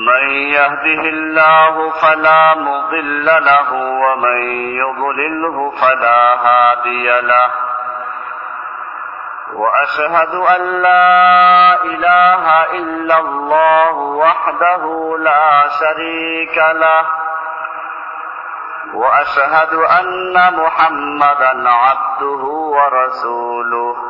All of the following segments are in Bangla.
من يهده الله فلا مضل له ومن يضلله فلا هادي له. وأشهد أن لا إله إلا الله وحده لا شريك له. وأشهد أن محمدا عبده ورسوله.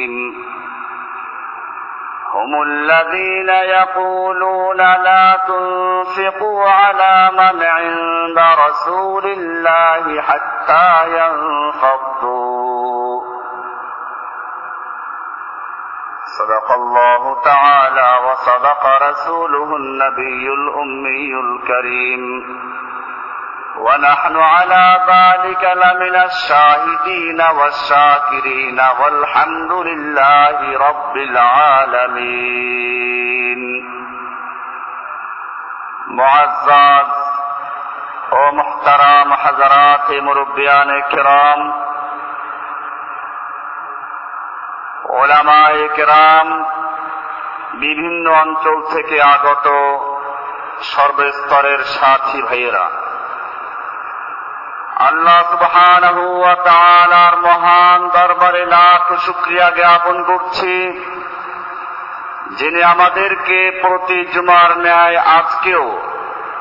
هم الذين يقولون لا تنفقوا على من عند رسول الله حتى ينفضوا. صدق الله تعالى وصدق رسوله النبي الأمي الكريم. ونحن على ذلك لمن الشاهدين والشاكرين والحمد لله رب العالمين معزز ومحترم حضرات مربيان كرام ওলামায়ে কেরাম বিভিন্ন অঞ্চল থেকে আগত সর্বস্তরের সাথী ভাইয়েরা আল্লাহ তাআলার মহান দরবারে লাখ শুক্রিয়া জ্ঞাপন করছি, যিনি আমাদেরকে প্রতি জুমার ন্যায় আজকেও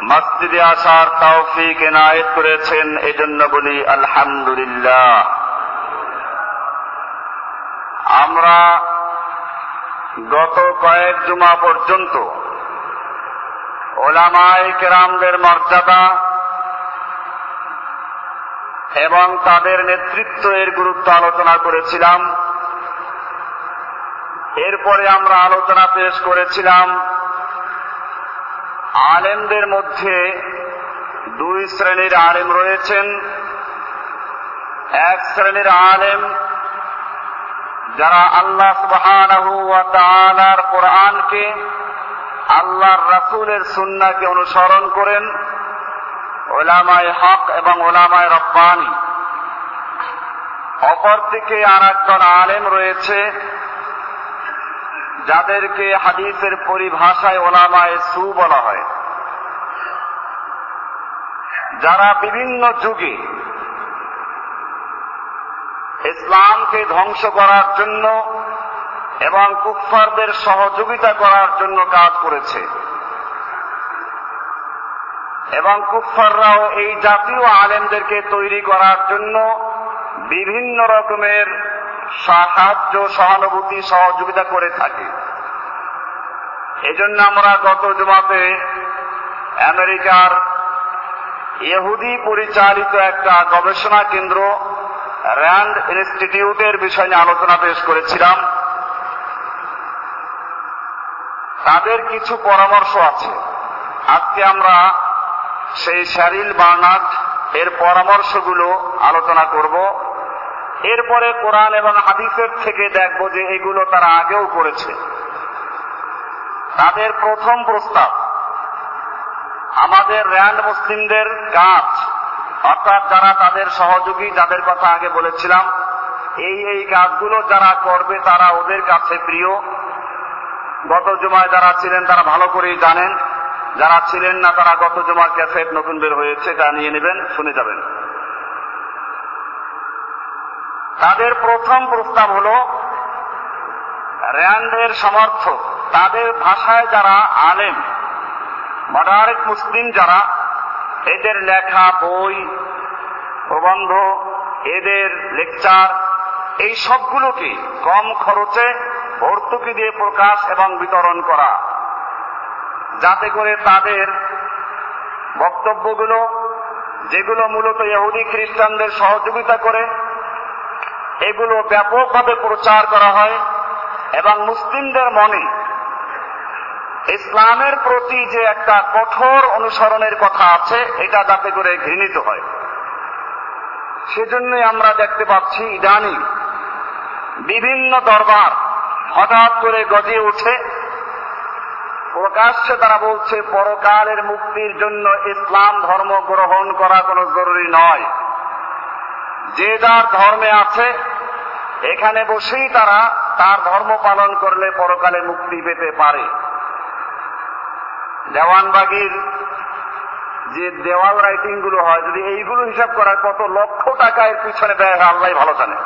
মসজিদে আসার তৌফিক এনায়েত করেছেন, এজন্য বলি আলহামদুলিল্লাহ। আমরা গত কয়েক জুমা পর্যন্ত ওলামাই কেরামদের মর্যাদা এবং তাদের নেতৃত্ব এর গুরুত্ব আলোচনা করেছিলাম। এরপরে আমরা আলোচনা পেশ করেছিলাম, আলেমদের মধ্যে দুই শ্রেণির আলেম রয়েছেন। এক শ্রেণির আলেম যারা আল্লাহ ওয়া কোরআনকে আল্লাহর রাসূলের সুন্নাকে অনুসরণ করেন। ওলামায় হক এবং ওলামায় রব্বানি। অপরদিকে আর একজন আলেম রয়েছে, যাদেরকে হাদিসের পরিভাষায় ওলামায় সু বলা হয়। যারা বিভিন্ন যুগে ইসলামকে ধ্বংস করার জন্য এবং কুফফারদের সহযোগিতা করার জন্য কাজ করেছে। এবং কুফফাররাও এই জাতীয় আলেমদেরকে তৈরি করার জন্য বিভিন্ন রকমের সাহায্য, সহানুভূতি, সহযোগিতা করে থাকে। এজন্য আমরা গত জমাতে আমেরিকার ইহুদি পরিচালিত একটা গবেষণা কেন্দ্র র্যান্ড ইনস্টিটিউটের বিষয় নিয়ে আলোচনা পেশ করেছিলাম। তাদের কিছু পরামর্শ আছে। আজকে আমরা সেই শ্যারিল বার্নাট এর পরামর্শগুলো আলোচনা করব। এরপরে কোরআন এবং হাদিসের থেকে দেখব যে এগুলো তারা আগেও করেছে। তাদের প্রথম প্রস্তাব, আমাদের র্যান্ড মুসলিমদের কাজ অর্থাৎ যারা তাদের সহযোগী, যাদের কথা আগে বলেছিলাম, এই এই কাজগুলো যারা করবে তারা ওদের কাছে প্রিয়। গত জমায় যারা ছিলেন তারা ভালো করেই জানেন। যারা ছিলেন না, তারা গত জমার ক্যাসেট নতুন বের হয়েছে তা নিয়ে নেবেন, শুনে যাবেন। তাদের প্রথম প্রস্তাব হল, র্যান্ডের সমর্থক, তাদের ভাষায় যারা আলেম মডারেট মুসলিম যারা, এদের লেখা, বই, প্রবন্ধ, এদের লেকচার, এই সবগুলোকে কম খরচে ভর্তুকি দিয়ে প্রকাশ এবং বিতরণ করা। যাতে করে তাদের বক্তব্যগুলো, যেগুলো মূলত ইহুদি খ্রিস্টানদের সহযোগিতা করে, এগুলো ব্যাপকভাবে প্রচার করা হয় এবং মুসলিমদের মনে ইসলামের প্রতি যে একটা কঠোর অনুসরণের কথা আছে, এটা যাতে করে ঘৃণিত হয়। সেজন্যই আমরা দেখতে পাচ্ছি ইদানিং বিভিন্ন দরবার হঠাৎ করে গজিয়ে উঠে প্রকাশ্যে তারা বলছে, পরকালের মুক্তির জন্য ইসলাম ধর্ম গ্রহণ করা কোনো জরুরি নয়। যে যার ধর্মে আছে, এখানে বসেই তারা তার ধর্ম পালন করলে পরকালে মুক্তি পেতে পারে। দেওয়ানবাগির যে দেওয়াল রাইটিংগুলো হয়, যদি এইগুলো হিসাব করার কত লক্ষ টাকা এর পিছনে ব্যয় হয়, আল্লাহ ভালো জানে।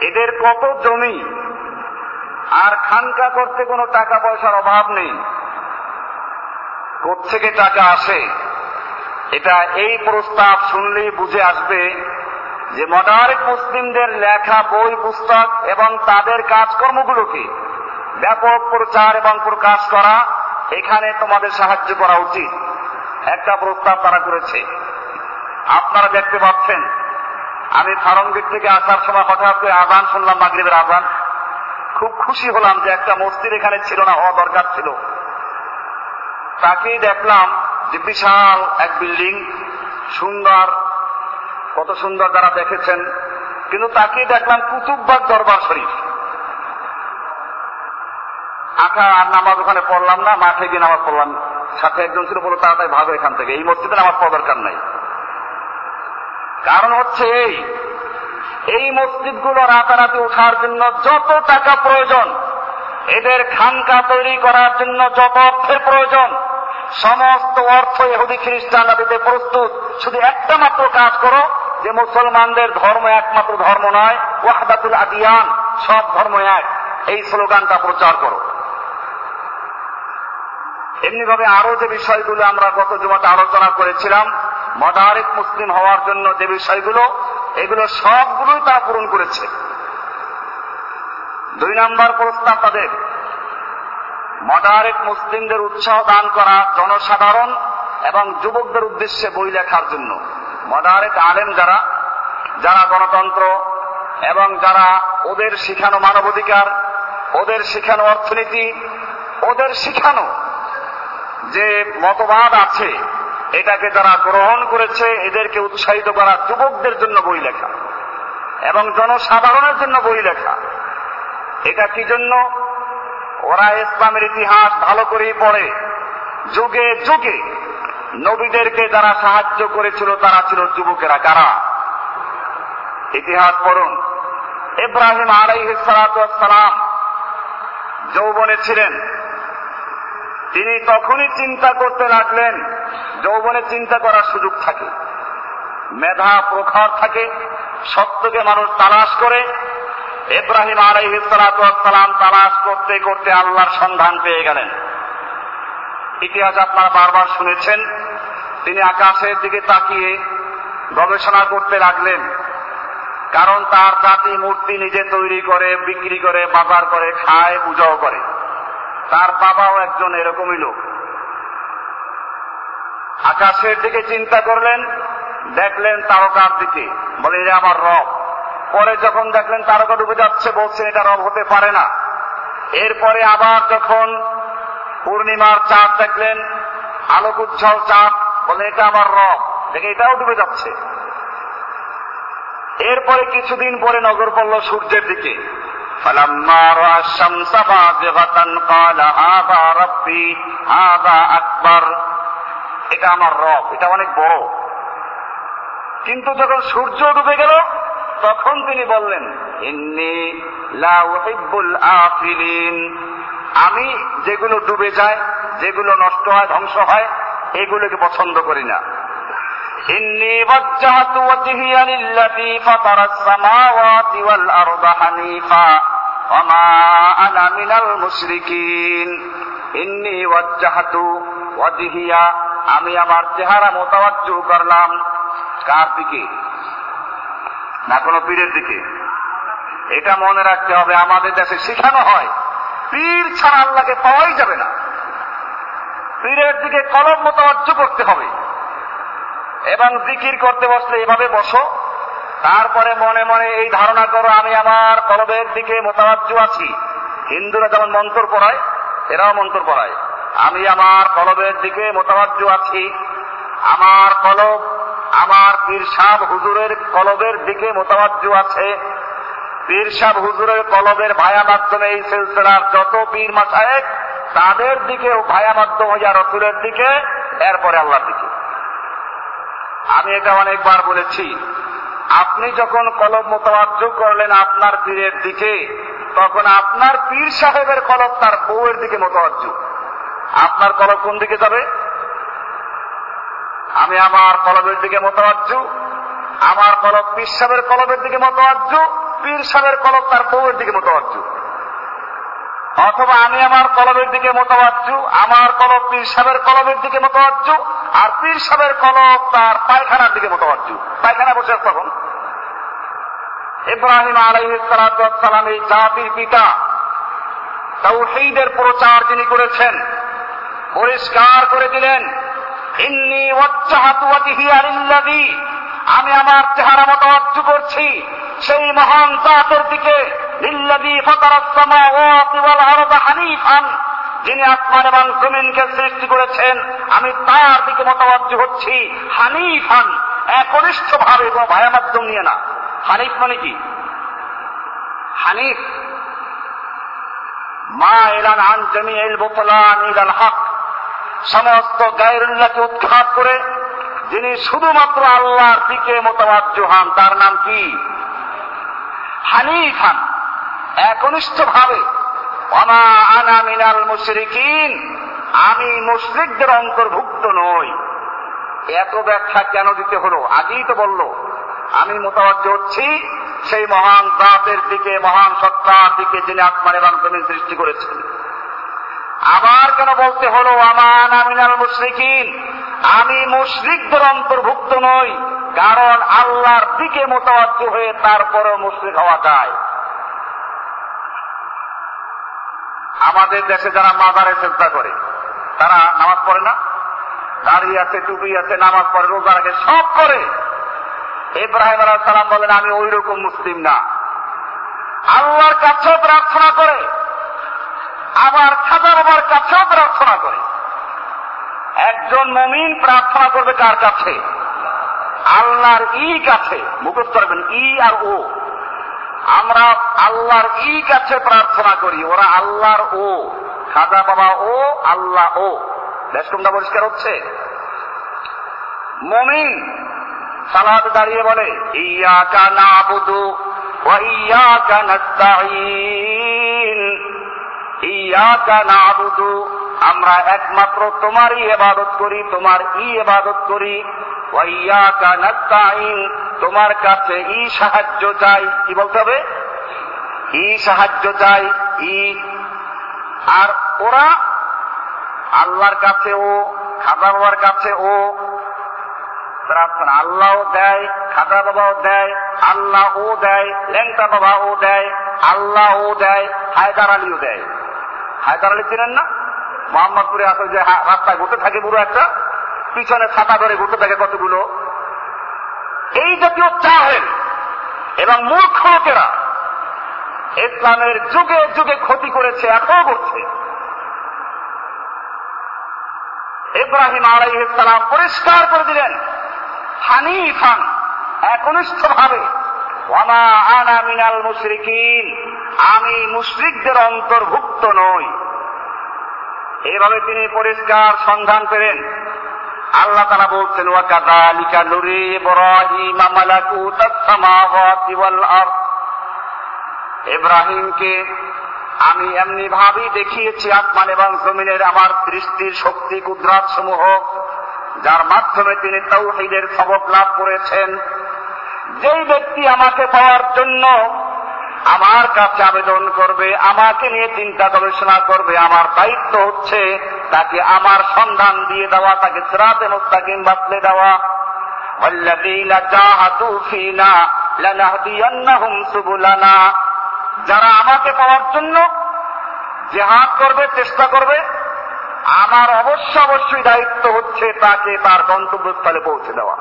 এদের কত জমি আর খানকা করতে কোনো টাকা পয়সার অভাব নেই। কোথেকে টাকা আসে? এটা এই প্রস্তাব শুনলেই বুঝে আসবে যে মডারেট মুসলিমদের লেখা বই, পুস্তক এবং তাদের কাজকর্মগুলোকে ব্যাপক প্রচার এবং প্রকাশ করা এখানে তোমাদের সাহায্য করা উচিত। একটা প্রস্তাব তারা করেছে। আপনারা দেখতে পাচ্ছেন, আমি ফারঙ্গীর থেকে আসার সময় হঠাৎ করে আজান শুনলাম মাগরীবের আজান। খুব খুশি হলাম যে একটা মসজিদ এখানে ছিল না, হওয়া দরকার ছিল। তাকেই দেখলাম যে বিশাল এক বিল্ডিং, সুন্দর, কত সুন্দর তারা দেখেছেন। কিন্তু তাকেই দেখলাম কুতুববাগ দরবার শরীফ। আঁকা আর নামাজ ওখানে পড়লাম না, মাঠে গিয়ে নামাজ পড়লাম। সাথে একজন ছিল বলো তাড়াতাড়ি ভাগো এখান থেকে। এই মসজিদে নামাজ পড়া দরকার নাই। কারণ হচ্ছে এই এই মসজিদগুলো রাতারাতি ওঠার জন্য যত টাকা প্রয়োজন, এদের খানকা তৈরি করার জন্য যত অর্থের প্রয়োজন, সমস্ত অর্থ এহুদি খ্রিস্টানরা দিতে প্রস্তুত। শুধু একটা মাত্র কাজ করো, যে মুসলমানদের ধর্ম একমাত্র ধর্ম নয়, ওয়াহদাতুল আদিয়ান, সব ধর্ম এক। এই স্লোগানটা প্রচার করো। এমনি ভাবে আরও যে বিষয়গুলো আমরা গত জমাতে আলোচনা করেছিলাম, মদারিক মুসলিম হওয়ার জন্য যে বিষয়গুলো এগুলো সবগুলোই তারা পূরণ করেছে। দুই নম্বর প্রস্তাব তাদের। মডারেট মুসলিমদের উৎসাহ দান করা জনসাধারণ এবং যুবকদের উদ্দেশ্যে বই লেখার জন্য। মডারেট আলেম যারা যারা গণতন্ত্র এবং যারা ওদের শিখানো মানবাধিকার, ওদের শিখানো অর্থনীতি, ওদের শিখানো যে মতবাদ আছে এটাকে যারা গ্রহণ করেছে, এদেরকে উৎসাহিত করা যুবকদের জন্য বই লেখা এবং জনসাধারণের জন্য বই লেখা। এটা কি জন্য? ওরা ইসলামের ইতিহাস ভালো করেই পড়ে। যুগে যুগে নবীদেরকে যারা সাহায্য করেছিল, তারা ছিল যুবকেরা। কারা? ইতিহাস পড়ুন। ইব্রাহিম আলাইহিসালাম যৌবনে ছিলেন। তিনি তখনই চিন্তা করতে লাগলেন যৌবনে চিন্তা করার সুযোগ থাকে। মেধা, প্রখর থাকে, সত্যকে মানুষ তালাশ করে। ইব্রাহিম আলাইহিসালাম তালাশ করতে করতে আল্লাহর সন্ধান পেয়ে গেলেন। ইতিহাস আপনারা বারবার শুনেছেন, তিনি আকাশের দিকে তাকিয়ে গবেষণা করতে লাগলেন। কারণ তার জাতি মূর্তি নিজে তৈরি করে, বিক্রি করে, বাজার করে, খায় পূজাও করে। তার বাবাও একজন এরকমই লোক। আকাশের দিকে চিন্তা করলেন দেখলেন তারকার দিকে বলে এটা আমার রব পরে যখন দেখলেন তারকা ডুবে যাচ্ছে বলছেন এটা রব হতে পারে না এরপরে আবার যখন পূর্ণিমার চাঁদ দেখলেন আলোক উজ্জ্বল চাঁদ বলে এটা আমার রব দেখে এটাও ডুবে যাচ্ছে এরপরে কিছুদিন পরে নজর পড়ল সূর্যের দিকে فلما رأى الشمس بازغة قال هذا ربي هذا أكبر এটা আমার রব এটা অনেক বড় কিন্তু যখন সূর্য ডুবে গেল তখন তিনি বললেন ইন্নি লা উহিব্বুল আফিলিন আমি যেগুলো ডুবে যায় যেগুলো নষ্ট হয় ধ্বংস হয় এগুলোকে পছন্দ করি না إني وجهت وجهي للذي فطر السماوات والأرض حنيفا وما أنا من المشركين إني وجهت وجهي আমি আমার চেহারা মোতাবাজ্জু করলাম। কার দিকে? না, কোনো পীরের দিকে। এটা মনে রাখতে হবে, আমাদের দেশে শেখানো হয়, পীর ছাড়া আল্লাহকে পাওয়াই যাবে না। পীরের দিকে কলম মোতাবজ্জ করতে হবে এবং জিকির করতে বসলে এভাবে বসো। তারপরে মনে মনে এই ধারণা করো, আমি আমার কলবের দিকে মোতাবাজ্য আছি। হিন্দুরা যেমন মন্ত্র পড়ায়, এরাও মন্ত্র পড়ায়। আমি আমার কলবের দিকে মোতাবাজ্য আছি। আমার কলব, আমার পীর সাহ হুজুরের কলবের দিকে মোতাবাজ্য আছে। পীর সাহ হুজুরের কলবের ভায়া মাধ্যমে এই সিলসিলার যত পীর মাসায়েক তাদের দিকেও ভায়া মাধ্যম হইয়া রসুলের দিকে, এরপরে আল্লাহর দিকে। আমি এটা অনেকবার বলেছি। আপনি যখন কলব মোতাবাজ্য করলেন আপনার পীরের দিকে, তখন আপনার পীর সাহেবের কলব তার বউয়ের দিকে মোতাবাজ্য আপনার কলব কোন দিকে যাবে? আমি আমার কলবের দিকে মোতাবাজ্য। আমার কলব পীর সাহেবের কলবের দিকে মোতাবাজ্য। পীর সাহেবের কলব তার বউয়ের দিকে মোতাবাজ্য। অথবা আমি আমার কলবের দিকে মোতাবাজ্য। আমার কলব পীর সাহেবের কলবের দিকে মোতাবাজ্য। আর পীর সাহেবের কলব তার পায়খানার দিকে মোতাবাজ্য। পায়খানা বসে তখন। ইব্রাহিম আলাইসালাম এই জাতির পিতা তৌহিদের প্রচার যিনি করেছেন পরিষ্কার করে দিলেন আমি আমার চেহারা মতো মতাবজ্জ করছি, সেই মহান জাতের দিকে যিনি আসমান এবং জমিনকে সৃষ্টি করেছেন, আমি তার দিকে মতাবজ্জ হচ্ছি হানিফান একনিষ্ঠ ভাবে কোনো ভায়া মাধ্যম নিয়ে না। হানিফ মানে কি? হানিফ, মা এলান আন জমি এল বোতলান ইলাল হক সমস্ত গায়রুল্লাহকে উৎখাত করে যিনি শুধুমাত্র আল্লাহর দিকে মোতাবাজ্য হন তার নাম কি? হানিফ হান একনিষ্ঠ ভাবে অমা আনা মিনাল মুশরিকিন আমি মুশরিকদের অন্তর্ভুক্ত নই। এত ব্যাখ্যা কেন দিতে হলো? আগেই তো বলল, আমি মোতাবজ্জ হচ্ছি সেই মহান জাতের দিকে, মহান সত্তার দিকে যিনি আসমান এবং সৃষ্টি করেছেন। আবার কেন বলতে হলো আমান আমিনাল মুশরিকিন আমি মুশরিকদের অন্তর্ভুক্ত নই, কারণ আল্লাহর দিকে মোতাবজ্জ হয়ে তারপরও মুশরিক হওয়া যায়। আমাদের দেশে যারা মাজারে চেষ্টা করে, তারা নামাজ পড়ে না? দাঁড়িয়ে আছে, টুপি আছে, নামাজ পড়ে, রোজা রাখে, সব করে। ইব্রাহিম আলাহ সালাম বলেন, আমি ওই রকম মুসলিম না। আল্লাহর কাছেও প্রার্থনা করে আবার খাজা বাবার কাছেও প্রার্থনা করে। একজন মমিন প্রার্থনা করবে কার কাছে? আল্লাহর ই কাছে। মুখস্থ করবেন ই আর ও। আমরা আল্লাহর ই কাছে প্রার্থনা করি, ওরা আল্লাহর ও। খাজা বাবা ও, আল্লাহ ও। বেশ কোনটা পরিষ্কার হচ্ছে? মমিন সালাদ দাঁড়িয়ে বলে, ইয়া কানা আবুদু ইয়া কানাস্তাইন আবুদু আমরা একমাত্র তোমারই এবাদত করি, তোমার ই এবাদত করি। তোমার কাছে ই সাহায্য চাই। কি বলতে হবে? ই সাহায্য চাই, ই। আর ওরা আল্লাহর কাছে ও খাজা বাবার কাছে ও। প্রার্থনা আল্লাহও দেয় খাজা বাবাও দেয় আল্লাহ ও দেয় ল্যাংটা বাবা ও দেয় আল্লাহ ও দেয়, হায়দার আলীও দেয়। হায়দার আলী চিনেন না? মোহাম্মদপুরে আসলে যে রাস্তায় ঘুরতে থাকে বুড়ো একটা, পিছনে ছাতা ধরে ঘুরতে থাকে কতগুলো? এই জাতীয় চাহের এবং মূর্খ লোকেরা ইসলামের যুগে যুগে ক্ষতি করেছে, এখনও করছে। ইব্রাহিম আলাই ইসলাম পরিষ্কার করে দিলেন, হানিফান একনিষ্ঠ ভাবে আনা মিনাল মুশরিকিন। আমি মুশরিকদের অন্তর্ভুক্ত নই। এভাবে তিনি পরিষ্কার সন্ধান পেলেন। আল্লাহ তারা বলছেন ওয়াকাদালিকা নুরি ইব্রাহিম মালাকুতাস সামাওয়াতি ওয়াল আরদ। ইব্রাহিমকে আমি এমনি ভাবেই দেখিয়েছি, আসমান এবং জমিনের আমার দৃষ্টির শক্তি কুদরাত সমূহ যার মাধ্যমে তিনি তৌহিদের সবক লাভ করেছেন। যেই ব্যক্তি আমাকে পাওয়ার জন্য আমার কাছে আবেদন করবে, আমাকে নিয়ে চিন্তা গবেষণা করবে, আমার দায়িত্ব হচ্ছে তাকে আমার সন্ধান দিয়ে দেওয়া, তাকে সেরাতে মুস্তাকিম বাতলে দেওয়া। যারা আমাকে পাওয়ার জন্য জেহাদ করবে, চেষ্টা করবে, আমার অবশ্য অবশ্যই দায়িত্ব হচ্ছে তাকে তার গন্তব্যস্থলে পৌঁছে দেওয়া।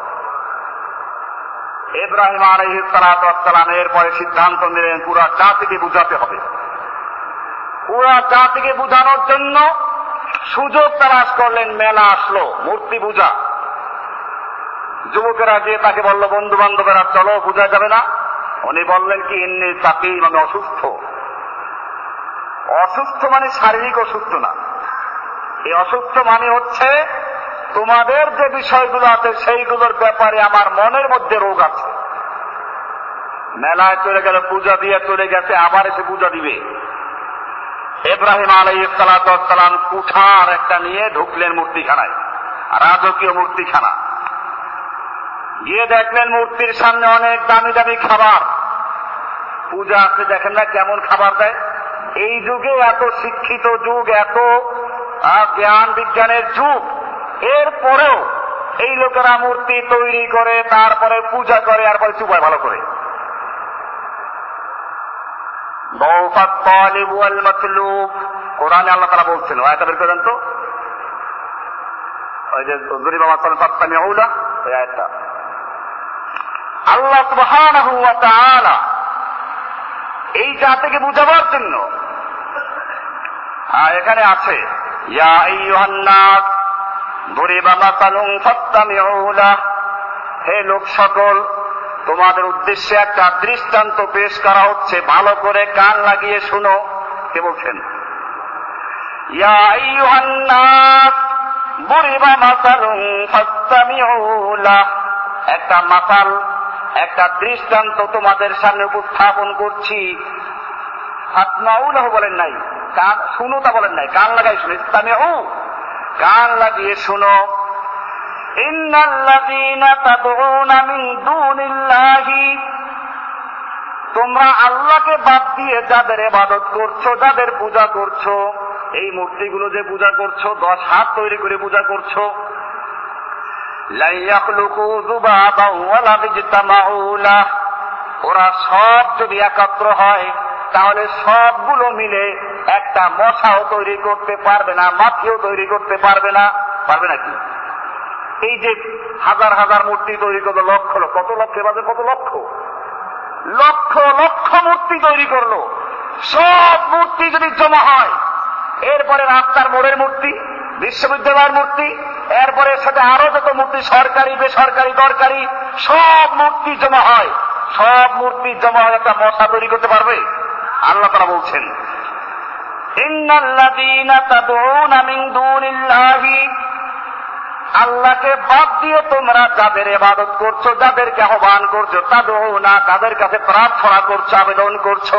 ইব্রাহিম আলহ সালাতামের পরে সিদ্ধান্ত নিলেন পুরা জাতিকে বুঝাতে হবে। পুরা জাতিকে বুঝানোর জন্য সুযোগ তালাশ করলেন, মেলা আসলো, মূর্তি পূজা। যুবকেরা যে তাকে বলল বন্ধু বান্ধবেরা চলো, পূজা যাবে না? উনি বললেন কি এমনি চাকরি মানে অসুস্থ। অসুস্থ মানে শারীরিক অসুস্থ না। এই অসুস্থ মানে হচ্ছে তোমাদের যে বিষয়গুলো আছে, সেইগুলোর ব্যাপারে আমার মনের মধ্যে রোগ আছে। মেলায় চলে গেলে, পূজা দিয়ে চলে গেছে, আবার এসে পূজা দিবে। এব্রাহিম আলাই সালাম কুঠার একটা নিয়ে ঢুকলেন মূর্তিখানায়, রাজকীয় মূর্তিখানা। গিয়ে দেখলেন মূর্তির সামনে অনেক দামি দামি খাবার। পূজা আসতে দেখেন না কেমন খাবার দেয়। এই যুগে এত শিক্ষিত যুগ, এত জ্ঞান বিজ্ঞানের যুগ। এরপরেও এই লোকেরা মূর্তি তৈরি করে, তারপরে পূজা করে, আর পরে চুপায় ভালো করে। কোরআনে আল্লাহ তারা বলছেন করেন ওই যে জরিবা মাসাল পাত্তানি ওই আয়টা আল্লাহ সুবহানাহু ওয়া তাআলা এই জাতিকে বুঝাবার জন্য এখানে আছে, ইয়া আইয়ুহান হে লোক সকল, তোমাদের উদ্দেশ্যে একটা দৃষ্টান্ত পেশ করা হচ্ছে। ভালো করে কান লাগিয়ে শুনো, কে বলছেন? একটা মাতাল, একটা দৃষ্টান্ত তোমাদের সামনে উপস্থাপন করছি। ফাতমাউলাহ বলেন নাই, কান শুনো তা বলেন নাই, কান লাগাই শুনে। ইসলামেও কান লাগিয়ে শুনো। তোমরা আল্লাহকে বাদ দিয়ে যাদের ইবাদত করছ, যাদের পূজা করছ, এই মূর্তিগুলো যে পূজা করছ, দশ হাত তৈরি করে পূজা করছ। ওরা সব যদি একাত্র হয় তাহলে সবগুলো মিলে একটা মশাও তৈরি করতে পারবে না মাছিও তৈরি করতে পারবে না। পারবে নাকি এই যে হাজার হাজার মূর্তি তৈরি করল, লক্ষ কত লক্ষ এবার কত লক্ষ? লক্ষ লক্ষ মূর্তি তৈরি করল। সব মূর্তি যদি জমা হয়, এরপরে রাস্তার মোড়ের মূর্তি, বিশ্ববিদ্যালয়ের মূর্তি, এরপরে সাথে আরও যত মূর্তি, সরকারি, বেসরকারি, দরকারি, সব মূর্তি জমা হয়। সব মূর্তি জমা হয় একটা মশা তৈরি করতে পারবে? আল্লাহ তারা বলছেন আল্লাহকে বাদ দিয়ে তোমরা যাদের এবাদত করছ, যাদেরকে আহ্বান করছ তাদের না তাদের কাছে প্রার্থনা করছ, আবেদন করছ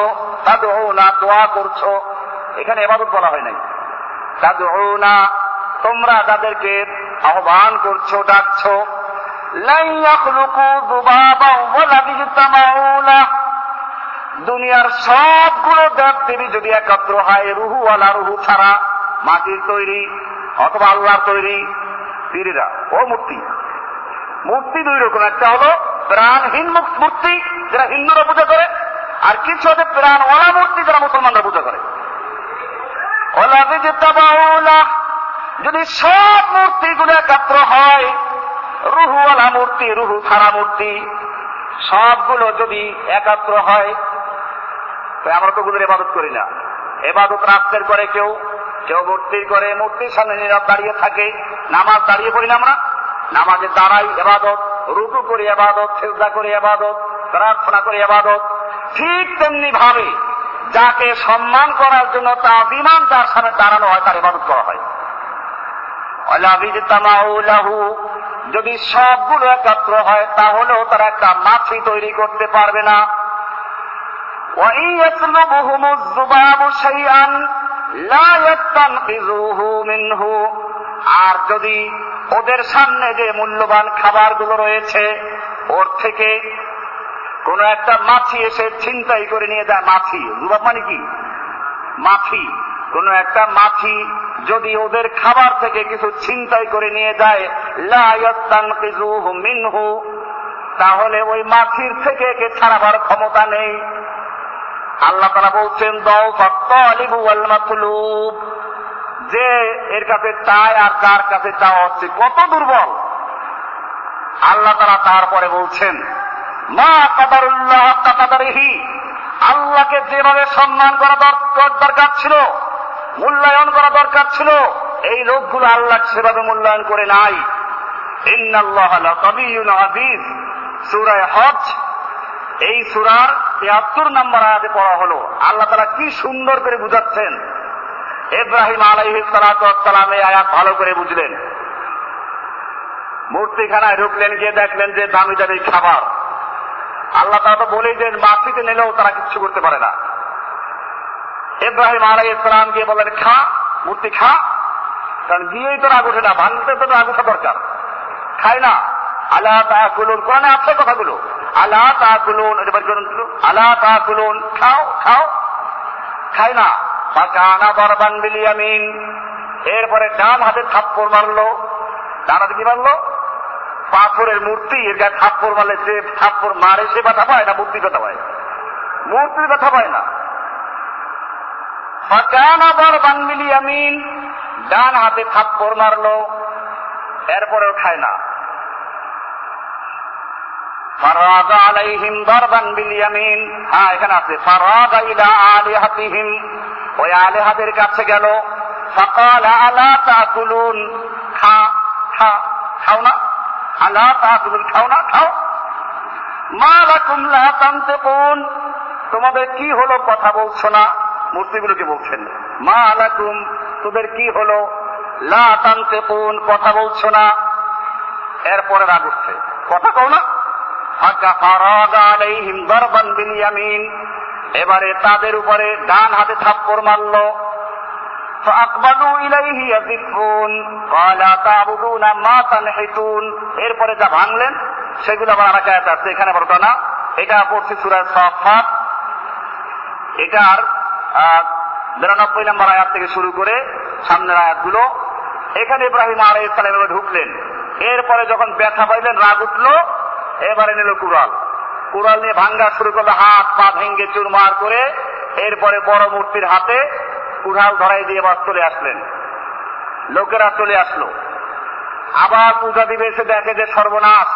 তাদের না দোয়া করছ, এখানে এবাদত বলা হয় নাই। তাদের না তোমরা যাদেরকে আহ্বান করছ, ডাকছো দুনিয়ার সবগুলো দেব দেবী যদি একত্র হয় রুহু আলা রুহু ছাড়া মাটির তৈরি অথবা আল্লাহর তৈরি পীরেরা। ও মূর্তি। মূর্তি দুই রকম। একটা হলো প্রাণহীন মূর্তি যারা হিন্দুরা পূজা করে, আর কিছু হচ্ছে প্রাণওয়ালা মূর্তি যারা মুসলমানরা পূজা করে। ওলা যদি সব মূর্তিগুলো একাত্র হয়, রুহুওয়ালা মূর্তি, রুহু ছাড়া মূর্তি, সবগুলো যদি একাত্র হয় আমরা তো ওগুলোর এবাদত করি না। এবাদত রাস্তের করে কেউ কেউ মূর্তির করে, মূর্তির সামনে নীরব দাঁড়িয়ে থাকে, নামাজ দাঁড়িয়ে পড়ি না আমরা। নামাজে দাঁড়াই এবাদত রুকু করি এবাদত চেষ্টা করি এবাদত প্রার্থনা করি এবাদত ঠিক তেমনি ভাবে যাকে সম্মান করার জন্য তা বিমান যার সামনে দাঁড়ানো হয়, তার ইবাদত করা হয়। যদি সবগুলো একাত্র হয়, তাহলেও তারা একটা মাছি তৈরি করতে পারবে না। আর যদি ওদের সামনে যে মূল্যবান খাবারগুলো রয়েছে, ওর থেকে কোন একটা মাছি এসে ছিনতাই করে নিয়ে যায়। মাছি, জুবাব মানে কি? মাছি। কোন একটা মাছি যদি ওদের খাবার থেকে কিছু ছিনতাই করে নিয়ে যায় তাহলে ওই মাছির থেকে ছাড়াবার ক্ষমতা নেই। আল্লাহ তারা বলছেন যে এর কাছে চায় আর যার কাছে চাওয়া হচ্ছে কত দুর্বল। আল্লাহ তারা তারপরে বলছেন, মা কাদারুল্লাহ কাদারিহি। আল্লাহকে যেভাবে সম্মান করা দর- দরকার ছিল, মূল্যায়ন করা দরকার ছিল, এই লোকগুলো আল্লাহ সেভাবে মূল্যায়ন করে নাই। ইন্নাল্লাহ লাকাবিয়ুন আজিজ সূরায়ে হজ এই সুরার 73 নম্বর আয়াতে পড়া হলো। আল্লাহ তাআলা কি সুন্দর করে বুঝাচ্ছেন। ইব্রাহিম আলাইহিস সালাতু ওয়াসসালাম এই আয়াত ভালো করে বুঝলেন। মূর্তিখানায় ঢুকলেন, গিয়ে দেখলেন যে দামি দামি খাবার। আল্লাহ তারা তো বলেই যে মাটিতে নিলেও তারা কিচ্ছু করতে পারে না। ইব্রাহিম আলাই ইসলাম গিয়ে বললেন, খা, মূর্তি খা। কারণ গিয়েই তো রাগ ওঠে না, ভাঙতে তো রাগ ওঠা দরকার। খায় না। আল্লাহ তাকুলুন কোরআনে আছে কথাগুলো। আল্লাহ তাকুলুন, এটা বের করুন তো। আল্লাহ তাকুলুন, খাও খাও। খায় না। পাকানা বরবান বিলিয়ামিন। এরপরে ডান হাতে থাপ্পড় মারলো। ডান হাতে কি মারলো? পাথরের মূর্তি। এর গায়ে থাপ্পড় মারলে যে থাপ্পড় মারে, সে ব্যথা পায় না? মূর্তি ব্যথা পায়। মূর্তির ব্যথা পায় না। ফাকানা বরবান বিলিয়ামিন। ডান হাতে থাপ্পড় মারলো। এরপরেও খায় না। আলাইহিম দরবান বিল ইয়ামিন। হ্যাঁ এখানে আছে ফারাদ ইলা আলিহাতিহিম। ওই আলিহাদের কাছে গেল। ফাকাল, আলা তাকুলুন। খা খা, খাও না। আলা তাকুলুন, খাও না, খাও। মা লাকুম লা তানতিকুন। তোমাদের কি হলো কথা বলছো না? মূর্তিগুলোকে বলছেন? মা লাকুম, তোদের কি হলো? লা তানতিকুন, কথা বলছো না? এরপরে রাগ উঠছে। কথা কও না। এবারে তাদের উপরে ডান হাতে থাপ্পর মারল। এরপরে যা ভাঙলেন, সেগুলো আবার আমাকে আয়াত আছে। এখানে বলতো না এটা পড়ছি সুরায় সফাত এটার বিরানব্বই নম্বর আয়াত থেকে শুরু করে সামনের আয়াতগুলো। এখানে ইব্রাহিম আলাই ইসলাম ঢুকলেন। এরপরে যখন ব্যথা পাইলেন, রাগ উঠল। এবারে নিল কুড়াল। কুড়াল নিয়ে ভাঙ্গা শুরু করল, হাত পা ভেঙ্গে চুরমার করে এরপরে বড় মূর্তির হাতে কুড়াল ধরাই দিয়ে এবার চলে আসলেন। লোকেরা চলে আসলো। আবার পূজা দিবে এসে দেখে যে সর্বনাশ।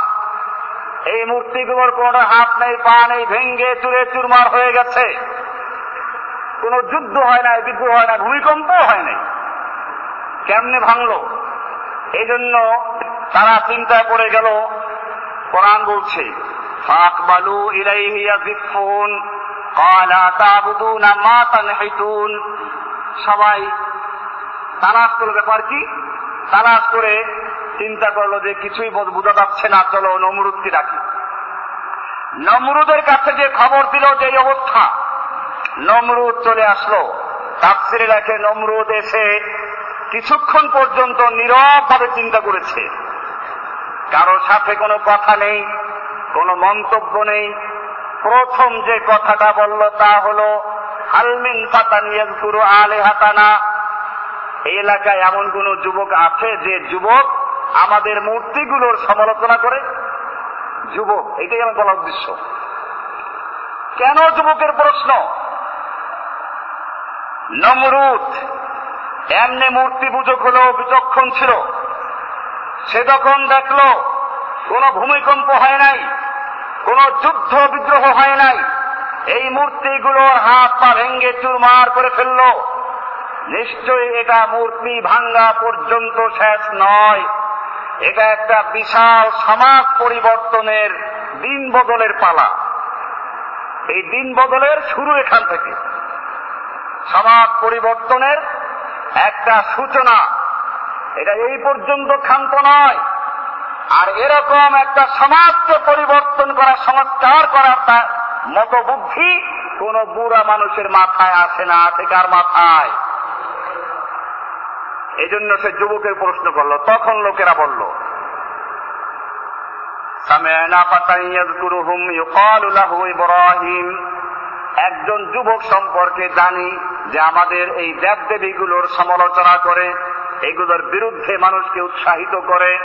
এই মূর্তিগুলোর কোনো হাত নেই, পা নেই ভেঙ্গে চুরে চুরমার হয়ে গেছে। কোন যুদ্ধ হয় না বিদ্রোহ হয় না, ভূমিকম্প হয় নাই। কেমনে ভাঙলো? এই জন্য তারা চিন্তায় পড়ে গেল কোরআন বলছে, ফাকবালু ইলাইহি ইয়াজিফুন ক্বালা তাবুদুনা মা তানহিতুন সবাই তালাশ করল। ব্যাপার কি? তালাশ করে চিন্তা করল যে কিছুই বোঝ- যাচ্ছে না, চলো নমরুদকে ডাকি। নমরুদের কাছে যে খবর দিল যে অবস্থা, নমরুদ চলে আসলো। তাফসিরে রাখে নমরুদ এসে কিছুক্ষণ পর্যন্ত নীরব ভাবে চিন্তা করেছে। কারোর সাথে কোনো কথা নেই, কোনো মন্তব্য নেই। প্রথম যে কথাটা বলল তা হলো হালমিন ফাতানিয়াজ গুরু আলে হাতানা এই এলাকায় এমন কোন যুবক আছে যে যুবক আমাদের মূর্তিগুলোর সমালোচনা করে? যুবক, এটাই আমার বলার উদ্দেশ্য। কেন যুবকের প্রশ্ন? নমরুদ, এমনি মূর্তি পূজক হলো বিচক্ষণ ছিল। সে যখন দেখল, কোন ভূমিকম্প হয় নাই, কোন যুদ্ধ বিদ্রোহ হয় নাই, এই মূর্তিগুলোর হাত পা ভেঙ্গে চুরমার করে ফেলল। নিশ্চয়ই এটা মূর্তি ভাঙ্গা পর্যন্ত শেষ নয়। এটা একটা বিশাল সমাজ পরিবর্তনের দিন বদলের পালা। এই দিন বদলের শুরু এখান থেকে। সমাজ পরিবর্তনের একটা সূচনা। এটা এই পর্যন্ত ক্ষান্ত নয়। আর এরকম একটা সমাজকে পরিবর্তন করা, সংস্কার করার মত বুদ্ধি কোন বুড়া মানুষের মাথায় আসে না আছে কার মাথায়? এই জন্য সে যুবকের প্রশ্ন করল, তখন লোকেরা বলল একজন যুবক সম্পর্কে জানি যে আমাদের এই দেব দেবীগুলোর সমালোচনা করে এগুলোর বিরুদ্ধে মানুষকে উৎসাহিত করে।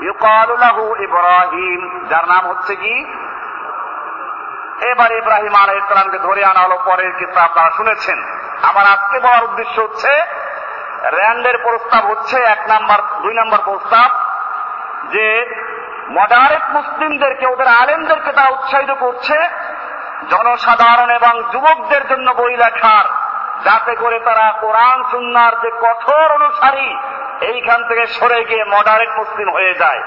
ইউকালুলাহু ইব্রাহিম, যার নাম হচ্ছে কি? এবার ইব্রাহিম আলাই ইসলামকে ধরে আনা হলো পরের কিতাব, আপনারা শুনেছেন। আমার আজকে বলার উদ্দেশ্য হচ্ছে, র্যান্ডের প্রস্তাব হচ্ছে, এক নাম্বার, দুই নাম্বার প্রস্তাব, যে মডারেট মুসলিমদেরকে, ওদের আলেমদেরকে তা উৎসাহিত করছে। জনসাধারণ এবং যুবকদের জন্য বই লেখার যাতে করে তারা কোরআন, সুন্নার যে কঠোর অনুসারী, এইখান থেকে সরে গিয়ে মডারেট মুসলিম হয়ে যায়।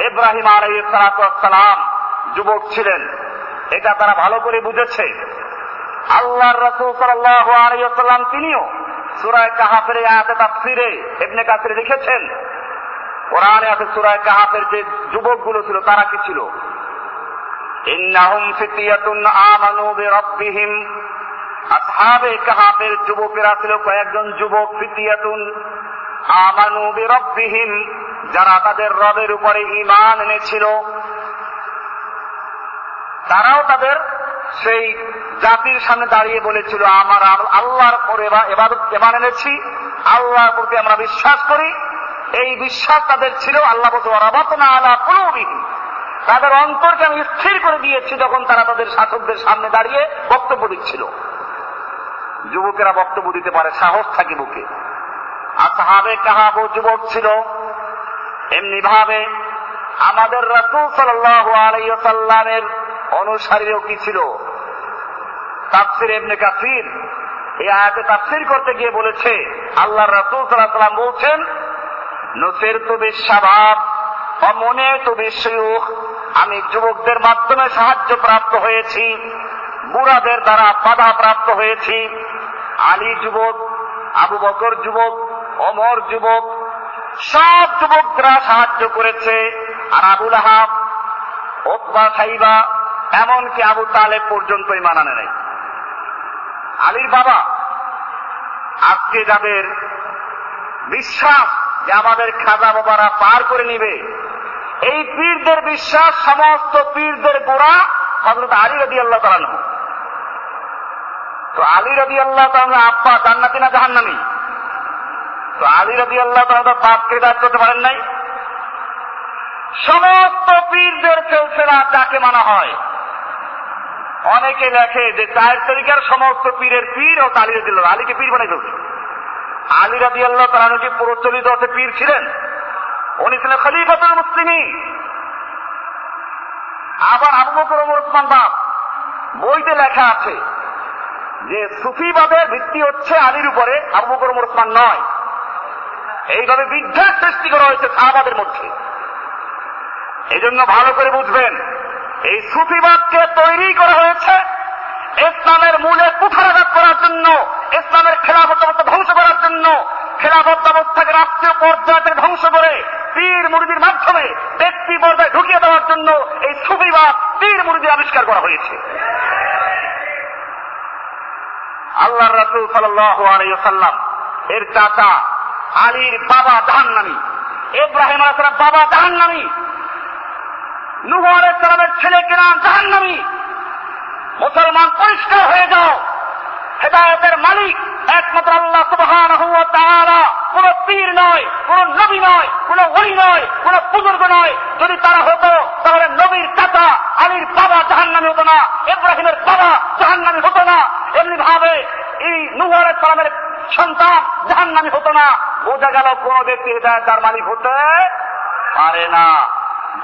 ইব্রাহিম আলাই সালাম যুবক ছিলেন। এটা তারা ভালো করে বুঝেছে। আল্লাহর রসুল সাল্লাহ আলাইসাল্লাম তিনিও সুরায় কাহাফের আয়াতে তাফসিরে ইবনে কাসিরে লিখেছেন, কোরআনে আছে সুরায় কাহাফের যে যুবকগুলো ছিল, তারা কি ছিল? ইন্নাহুম ফিতিয়াতুন আমানু বিরাব্বিহিম আসহাবে কাহাফের যুবকেরা ছিল কয়েকজন যুবক ফিতিয়াতুন আমানু বিরাব্বিহিম, যারা তাদের রবের উপরে ইমান এনেছিল। তারাও তাদের সেই জাতির সামনে দাঁড়িয়ে বলেছিল, আমার আল্লাহর পরে এবার এমান এনেছি। আল্লাহর প্রতি আমরা বিশ্বাস করি। এই বিশ্বাস তাদের ছিল, আল্লাহ না আলা কোনবিহীন তাদের অন্তরকে আমি স্থির করে দিয়েছি যখন তারা তাদের শাসকদের সামনে দাঁড়িয়ে বক্তব্য দিচ্ছিল। যুবকেরা বক্তব্য দিতে পারে, সাহস থাকে বুকে। আসাহাবে কাহাবো যুবক ছিল, এমনি ভাবে আমাদের রাসূল সাল্লাল্লাহু আলাইহি সাল্লামের অনুসারীও কি ছিল? তাফসির এমনি কাসির, এই আয়াতে তাফসির করতে গিয়ে বলেছে আল্লাহ রাসূল আলাইহি সাল্লাম বলছেন, নসের তো বিশ্বভাব অমনে তো বিশ্বয়ুখ আমি যুবকদের মাধ্যমে সাহায্য প্রাপ্ত হয়েছি। বুড়াদের দ্বারা বাধা প্রাপ্ত হয়েছি। আলী যুবক, আবু বকর যুবক অমর যুবক, সব যুবকরা সাহায্য করেছে। আর আবুল আহাব, ওতবা সাইবা, এমনকি আবু তালেব পর্যন্ত ইমান আনে নাই। আলীর বাবা আজকে যাদের বিশ্বাস যে আমাদের খাজা বাবারা পার করে নিবে, এই পীরদের বিশ্বাস, সমস্ত পীরদের গোড়া হজরত আলী রবি আল্লাহ তালানো তো আলী রবি আল্লাহ তালা আব্বা জান্নাতি না জাহান্নামি? তো আলী রবি আল্লাহ তালা বাপকে দায়িত্ব করতে পারেন নাই। সমস্ত পীরদের সেরা যাকে মানা হয়। অনেকে লেখে যে চায়ের তরিকার সমস্ত পীরের পীর ও রবি আল্লাহ আলীকে পীর বানাই ফেলছে। আলী রাবি আল্লাহ তালা কি প্রচলিত অর্থে পীর ছিলেন? উনি ছিলেন খলিফাতুল মুসলিমী আবার আবু বকর ওসমান বাপ, বইতে লেখা আছে যে সুফিবাদের ভিত্তি হচ্ছে আলীর উপরে আবু বকর ওসমান নয়। এইভাবে বিদ্যার সৃষ্টি করা হয়েছে সাহাবাদের মধ্যে। এই জন্য ভালো করে বুঝবেন, এই সুফিবাদকে তৈরি করা হয়েছে ইসলামের মূলে কুঠারাঘাত করার জন্য, ইসলামের খেলাফত ব্যবস্থা ধ্বংস করার জন্য, খেলাফত ব্যবস্থাকে রাষ্ট্রীয় পর্যায়ে ধ্বংস করে পীর মুরিদির মাধ্যমে ব্যক্তি পর্যায়ে ঢুকিয়ে দেওয়ার জন্য এই সুফিবাদ পীর মুরিদি আবিষ্কার করা হয়েছে। আল্লাহ রাসুল সাল্লাম এর চাচা আলীর বাবা জাহান্নামি, ইব্রাহিম আলাইসালাম বাবা জাহান্নামি, নুহ আলাইসালামের ছেলে কিনা জাহান্নামি। মুসলমান পরিষ্কার হয়ে যাও। হেদায়তের মালিক একমাত্র আল্লাহ সুবহান কোন পীর নয়, কোন নবী নয়, কোন ওই নয়, কোন বুজুর্গ নয়। যদি তারা হতো, তাহলে আলীর বাবা জাহান্নামি হতো না, ইব্রাহিমের বাবা জাহান্নামি হতো না। এমনি ভাবে এই নুহার সালামের সন্তান জাহান্নামি হতো না। বোঝা গেল কোন ব্যক্তি হেদায়তার মালিক হতে পারে না।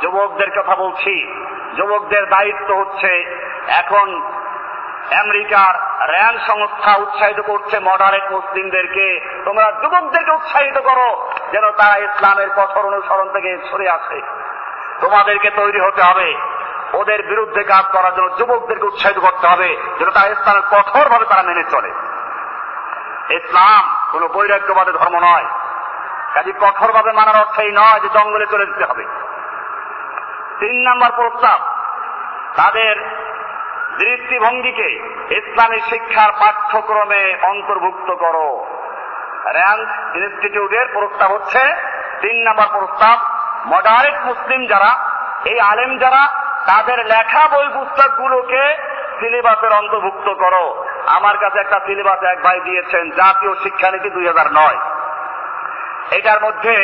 যুবকদের কথা বলছি। যুবকদের দায়িত্ব হচ্ছে এখন আমেরিকার র্যান সংস্থা উৎসাহিত করছে মডারেট মুসলিমদেরকে। তোমরা যুবকদেরকে উৎসাহিত করো যেন তারা ইসলামের কঠোর অনুসরণ থেকে সরে আসে। তোমাদেরকে তৈরি হতে হবে। ওদের বিরুদ্ধে কাজ করার জন্য যুবকদেরকে উৎসাহিত করতে হবে, যেন তারা কঠোর ভাবে তারা মেনে চলে। ইসলাম কোন বৈরাগ্যবাদী ধর্ম নয়। কাজে কঠোর ভাবে মানার অর্থ এই নয় যে জঙ্গলে চলে যেতে হবে। তিন নম্বর প্রস্তাব, তাদের দৃষ্টিভঙ্গিকে ইসলামী শিক্ষার পাঠ্যক্রমে অন্তর্ভুক্ত করো। র্যাঙ্ক ইনস্টিটিউটের প্রস্তাব হচ্ছে, তিন নম্বর প্রস্তাব, মডারেট মুসলিম যারা, এই আলেম যারা তাদের লেখা বই পুস্তকগুলোকে সিলেবাসের অন্তর্ভুক্ত করো। আমার কাছে একটা সিলেবাস এক ভাই দিয়েছেন, জাতীয় শিক্ষানীতি দুই হাজার নয়। এটার মধ্যে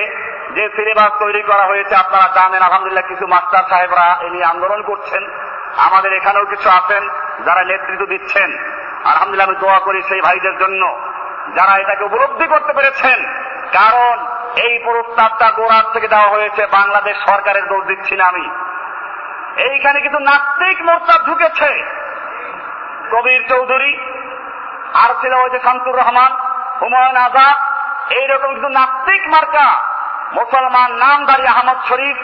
যে সিলেবাস তৈরি করা হয়েছে, আপনারা জানেন, আলহামদুলিল্লাহ কিছু মাস্টার সাহেবরা এ নিয়ে আন্দোলন করছেন। আমাদের এখানেও কিছু আছেন যারা নেতৃত্ব দিচ্ছেন। আলহামদুলিল্লাহ আমি দোয়া করি সেই ভাইদের জন্য, যারা এটাকে উপলব্ধি করতে পেরেছেন। কারণ এই প্রস্তাবটা গোড়ার থেকে দেওয়া হয়েছে, বাংলাদেশ সরকারের দোষ দিচ্ছি না আমি। এইখানে কিন্তু নাস্তিক মোর্চা ঢুকেছে। কবির চৌধুরী, আর ছিল ওই যে শামসুর রহমান, হুমায়ুন আজাদ, এইরকম কিন্তু নাস্তিক মার্কা। মুসলমান নামধারী আহমদ শরীফ,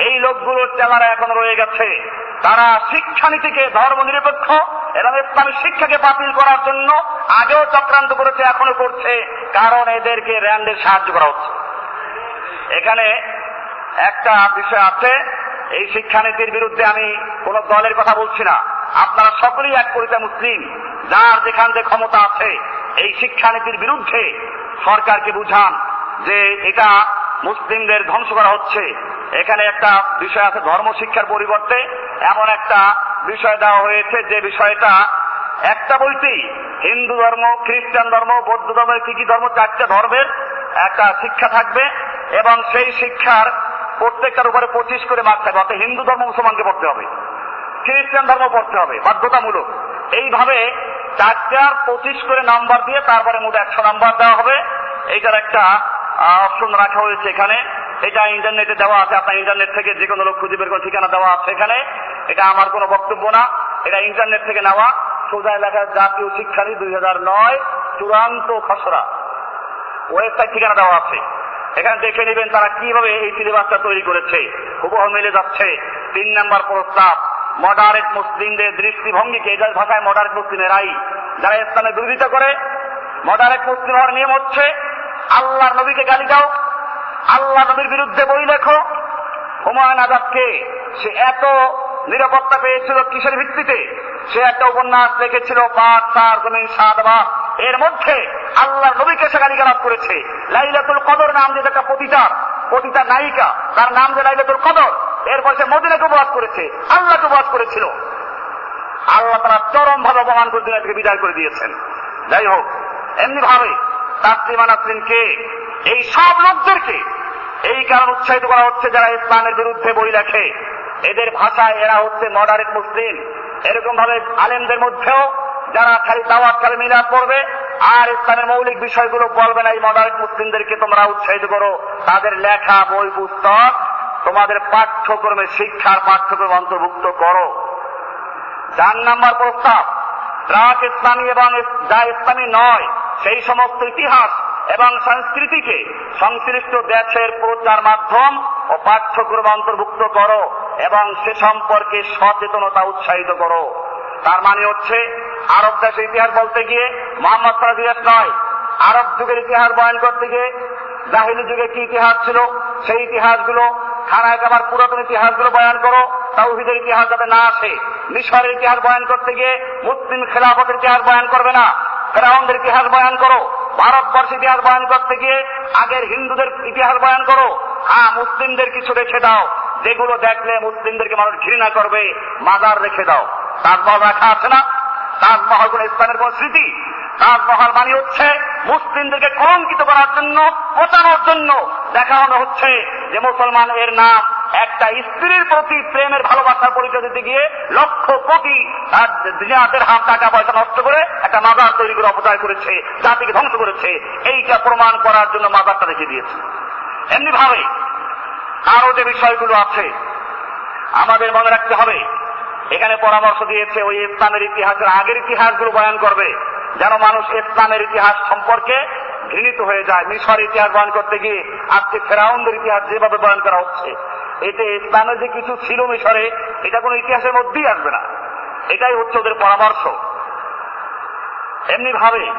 এই লোকগুলোর চেলারা এখন রয়ে গেছে। তারা শিক্ষানীতিকে ধর্ম নিরপেক্ষ এবং ইসলামী শিক্ষাকে বাতিল করার জন্য আগেও চক্রান্ত করেছে এখনও করছে। কারণ এদেরকে র্যান্ডের সাহায্য করা হচ্ছে। এখানে একটা বিষয় আছে এই শিক্ষানীতির বিরুদ্ধে আমি কোন দলের কথা বলছি না। আপনারা সকলেই এক করিতে মুসলিম। যার যেখান যে ক্ষমতা আছে, এই শিক্ষানীতির বিরুদ্ধে সরকারকে বুঝান যে এটা মুসলিমদের ধ্বংস করা হচ্ছে। এখানে একটা বিষয় আছে ধর্ম শিক্ষার পরিবর্তে। এমন একটা বিষয় দেওয়া হয়েছে যে বিষয়টা একটা বলতেই হিন্দু ধর্ম, খ্রিস্টান ধর্ম, বৌদ্ধ ধর্মের কি কি ধর্ম, চারটে ধর্মের একটা শিক্ষা থাকবে এবং সেই শিক্ষার প্রত্যেকটার উপরে পঁচিশ করে মার্ক থাকবে, অর্থাৎ হিন্দু ধর্ম মুসলমানকে পড়তে হবে, খ্রিস্টান ধর্ম পড়তে হবে, বাধ্যতামূলক। এইভাবে চারটার পঁচিশ করে নাম্বার দিয়ে তারপরে মোট একশো নাম্বার দেওয়া হবে। এইটার একটা অপশন রাখা হয়েছে এখানে। এটা ইন্টারনেটে দেওয়া আছে, আপনার ইন্টারনেট থেকে যে কোনো লোক খুঁজে বের করে ঠিকানা দেওয়া আছে এখানে। এটা আমার কোনো বক্তব্য না। এটা ইন্টারনেট থেকে নেওয়া। সোজা এলাকার জাতীয় শিক্ষানী দুই হাজার নয়, চূড়ান্ত খসড়া। ওয়েবসাইট ঠিকানা দেওয়া আছে। এখানে দেখে নেবেন তারা কীভাবে এই সিলেবাসটা তৈরি করেছে। হুবহ মিলে যাচ্ছে। তিন নাম্বার প্রস্তাব মডারেট মুসলিমদের দৃষ্টিভঙ্গিকে এটার ভাষায় মডারেট মুসলিমেরাই যারা ইসলামের বিরোধিতা করে মডারেট মুসলিম হওয়ার নিয়ম হচ্ছে আল্লাহ নবীকে গালি দাও আল্লাহ নবীর বিরুদ্ধে বই লেখো। হুমায়ুন আজাদকে সে এত নিরাপত্তা পেয়েছিল কিসের ভিত্তিতে? সে একটা উপন্যাস লিখেছিল পাঁচ চার জমিন সাত বা এর মধ্যে আল্লাহ নবীকে সে গালিগালাজ করেছে। লাইলাতুল কদর নাম যে একটা পতিতার, পতিতা নায়িকা, তার নাম যে লাইলাতুল কদর, এরপর সে মদিনাকে উপবাস করেছে, আল্লাহকে উপবাস করেছিল। আল্লাহ তারা চরম ভাবে অপমান করে দুনিয়া থেকে বিদায় করে দিয়েছেন। যাই হোক এমনি ভাবে তাসলিমা নাসরিনকে এই সব লোকদেরকে এই কারণ উৎসাহিত করা হচ্ছে যারা ইসলামের বিরুদ্ধে বই লেখে। এদের ভাষায় এরা হচ্ছে মডারেট মুসলিম। এরকম ভাবে আলেমদের মধ্যেও যারা খালি দাওয়াত খালি মিলাদ পড়বে আর ইসলামের মৌলিক বিষয়গুলো বলবে না এই মডারেট মুসলিমদেরকে তোমরা উৎসাহিত করো। তাদের লেখা, বই, পুস্তক তোমাদের পাঠ্যক্রমে শিক্ষার পাঠ্যক্রম অন্তর্ভুক্ত করো। চার নাম্বার প্রস্তাব প্রাক ইসলামী এবং যা ইসলামী নয়, সেই সমস্ত ইতিহাস এবং সংস্কৃতিকে সংশ্লিষ্ট দেশের প্রচার মাধ্যম ও পাঠ্যক্রম অন্তর্ভুক্ত করো এবং সে সম্পর্কে সচেতনতা উৎসাহিত করো। তার মানে হচ্ছে, আরব দেশের ইতিহাস বলতে গিয়ে মোহাম্মদ সালাহ ইতিহাস নয়। আরব যুগের ইতিহাস বয়ান করতে গিয়ে জাহিলি যুগে কি ইতিহাস ছিল, সেই ইতিহাসগুলো, খানায় কাবার পুরাতন ইতিহাসগুলো বয়ান করো, তাওহিদের ইতিহাস যাতে না আসে। মিশরের ইতিহাস বয়ান করতে গিয়ে মুসলিম খেলাফতের ইতিহাস বয়ান করবে না। ফেরাউনদের ইতিহাস বয়ান করো। ভারতবর্ষের ইতিহাস বয়ান করতে গিয়ে আগের হিন্দুদের ইতিহাস বয়ান করো। হ্যাঁ মুসলিমদের কিছু রেখে দাও। যেগুলো দেখলে মুসলিমদেরকে মানুষ ঘৃণা করবে, মাজার রেখে দাও। তাজমহল রাখা আছে না? তাজমহল কোন ইসলামের কোন স্মৃতি? তাজমহল মানে হচ্ছে মুসলিমদেরকে কলঙ্কিত করার জন্য, পচানোর জন্য দেখানো হচ্ছে যে মুসলমান এর নাম একটা স্ত্রীর প্রতি প্রেমের ভালোবাসার পরিচয় দিতে গিয়ে লক্ষ কোটি দিনাতের হাত, টাকা, পয়সা নষ্ট করে একটা মাজার তৈরি করে অপচয় করেছে, জাতিকে ধ্বংস করেছে। এইটা প্রমাণ করার জন্য মাজারটা রেখে দিয়েছে। এমনি ভাবে আরও যে বিষয়গুলো আছে, আমাদের মনে রাখতে হবে এখানে পরামর্শ দিয়েছে ওই ইসলামের ইতিহাসের আগের ইতিহাসগুলো বয়ান করবে, যেন মানুষ ইসলামের ইতিহাস সম্পর্কে ঘৃণিত হয়ে যায়। মিশর ইতিহাস বয়ান করতে গিয়ে আজকে ফেরাউনদের ইতিহাস যেভাবে বয়ান করা হচ্ছে, এতে ইসলামের যে কিছু ছিল মিশরে, এটা কোনো ইতিহাসের মধ্যেই আসবে না। এটাই হচ্ছে ওদের পরামর্শ। এমনি ভাবে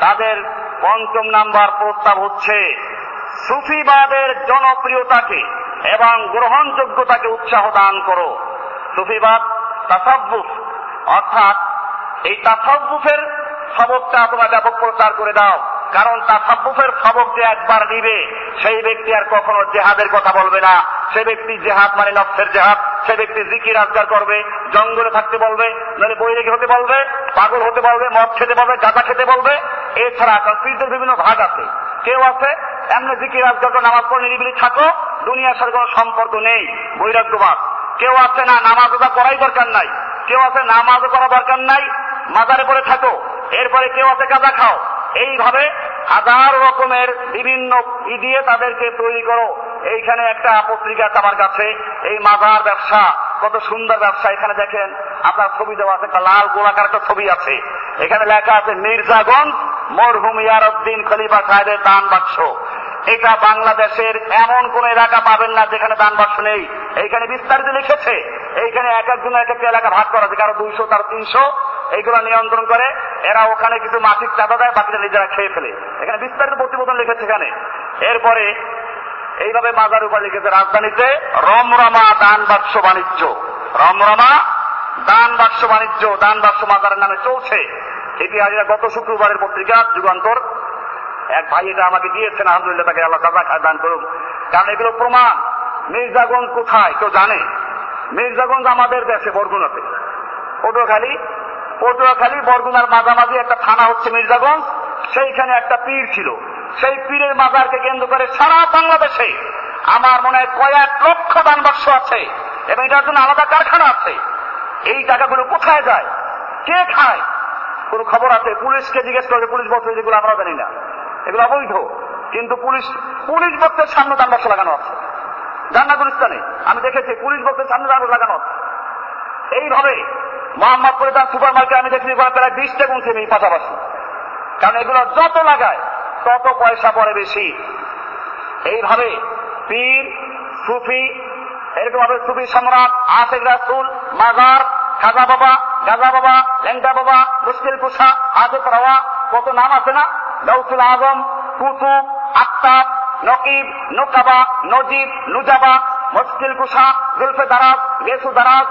তাদের পঞ্চম নাম্বার প্রস্তাব হচ্ছে, সুফিবাদের জনপ্রিয়তাকে এবং গ্রহণযোগ্যতাকে উৎসাহ দান করো। সুফিবাদ তাসাব্বুফ অর্থাৎ এই তাসাব্বুফের সবকটা তোমরা ব্যাপক প্রচার করে দাও। কারণ তাসাব্বুফের সবক যে একবার নিবে, সেই ব্যক্তি আর কখনো জেহাদের কথা বলবে না। সে ব্যক্তি জেহাদ মানে নফসের জেহাদ। সে ব্যক্তি জিকির আজগার করবে, জঙ্গলে থাকতে বলবে নাহলে বৈরাগী হতে বলবে, পাগল হতে বলবে, মদ খেতে বলবে, গাঁজা খেতে বলবে। এছাড়া পীরদের বিভিন্ন ভাগ আছে। কেউ আছে, এমনি জিকির যত নামাজ পড়ে নিরিবিলি থাকো দুনিয়ার সাথে কোনো সম্পর্ক নেই। বৈরাগ্যবাদ। কেউ আছে না, নামাজ ওটা করাই দরকার নাই। কেউ আছে, নামাজ করা দরকার নাই, মাজারে পড়ে থাকো। এরপরে কেউ আছে, গাঁজা খাও। এইভাবে হাজার রকমের বিভিন্ন ই দিয়ে তাদেরকে তৈরি করো। এইখানে একটা পত্রিকা আমার কাছে, এই মাজার ব্যবসা, কত সুন্দর ব্যবসা। এখানে দেখেন, আপনার ছবি দেওয়া আছে, একটা লাল গোলাকার একটা ছবি আছে। এখানে লেখা আছে, মির্জাগঞ্জ মরহুম ইয়ারউদ্দিন খলিফা সাহেবের দান বাক্স। এটা বাংলাদেশের এমন কোন এলাকা পাবেন না যেখানে দান বাক্স নেই। এইখানে বিস্তারিত লিখেছে, এইখানে এক একজনের এক একটা এলাকা ভাগ করা আছে, কারও দুইশো, কারও তিনশো। এইগুলো নিয়ন্ত্রণ করে, এরা ওখানে কিছু মাসিক চাঁদা দেয়, বাকিটা নিজেরা খেয়ে ফেলে। এখানে বিস্তারিত প্রতিবেদন লিখেছে এখানে। এরপরে এইভাবে মাজার উপর লিখেছে, রাজধানীতে রমরমা দান বাক্স বাণিজ্য। রমরমা দান বাক্স বাণিজ্য দান বাক্স মাজারের নামে চলছে। এটি আজ গত শুক্রবারের পত্রিকা, যুগান্তর। এক ভাই এটা আমাকে দিয়েছেন, আলহামদুলিল্লাহ তাকে আল্লাহ খায় দান করুন কারণ এগুলো প্রমাণ। মির্জাগঞ্জ কোথায়? কেউ জানে? মির্জাগঞ্জ আমাদের দেশে, বরগুনাতে। পটুয়াখালী? পটুয়াখালী, বরগুনার মাঝামাঝি একটা থানা হচ্ছে মির্জাগঞ্জ। সেইখানে একটা পীর ছিল। সেই পীরের মাজারকে কেন্দ্র করে সারা বাংলাদেশে আমার মনে হয় কয়েক লক্ষ দান বাক্স আছে। এবং এটার জন্য আলাদা কারখানা আছে। এই টাকাগুলো কোথায় যায়? কে খায়? কোন খবর আছে? পুলিশকে জিজ্ঞেস করে পুলিশ বলছে যেগুলো আমরা জানি না। এগুলো অবৈধ। কিন্তু পুলিশ পুলিশ বক্সের সামনে দান বাক্স লাগানো আছে। জান্না গুলিস্তানে আমি দেখেছি, পুলিশ বক্সের সামনে দান লাগানো আছে। এইভাবে মোহাম্মদপুরে তার সুপার মার্কেট আমি দেখি ওখানে প্রায় বিশটা গুণ থেমে পাশাপাশি। কারণ এগুলো যত লাগায়, তত পয়সা পড়ে বেশি। এইভাবে পীর, সুফি, এরকম ভাবে সুফি সম্রাট, আশেখ রাসুল, মাজার, খাজা বাবা, গাজা বাবা লেঙ্গা বাবা, মুশকিল কুষা হাজত রাওয়া, কত নাম আছে না? গৌসুল আজম কুতুব আক্তাব নকিব, নোকাবা, নজিব, নুজাবা, মুশকিল কুষা জুলফে দারাজ গেসু দারাজ,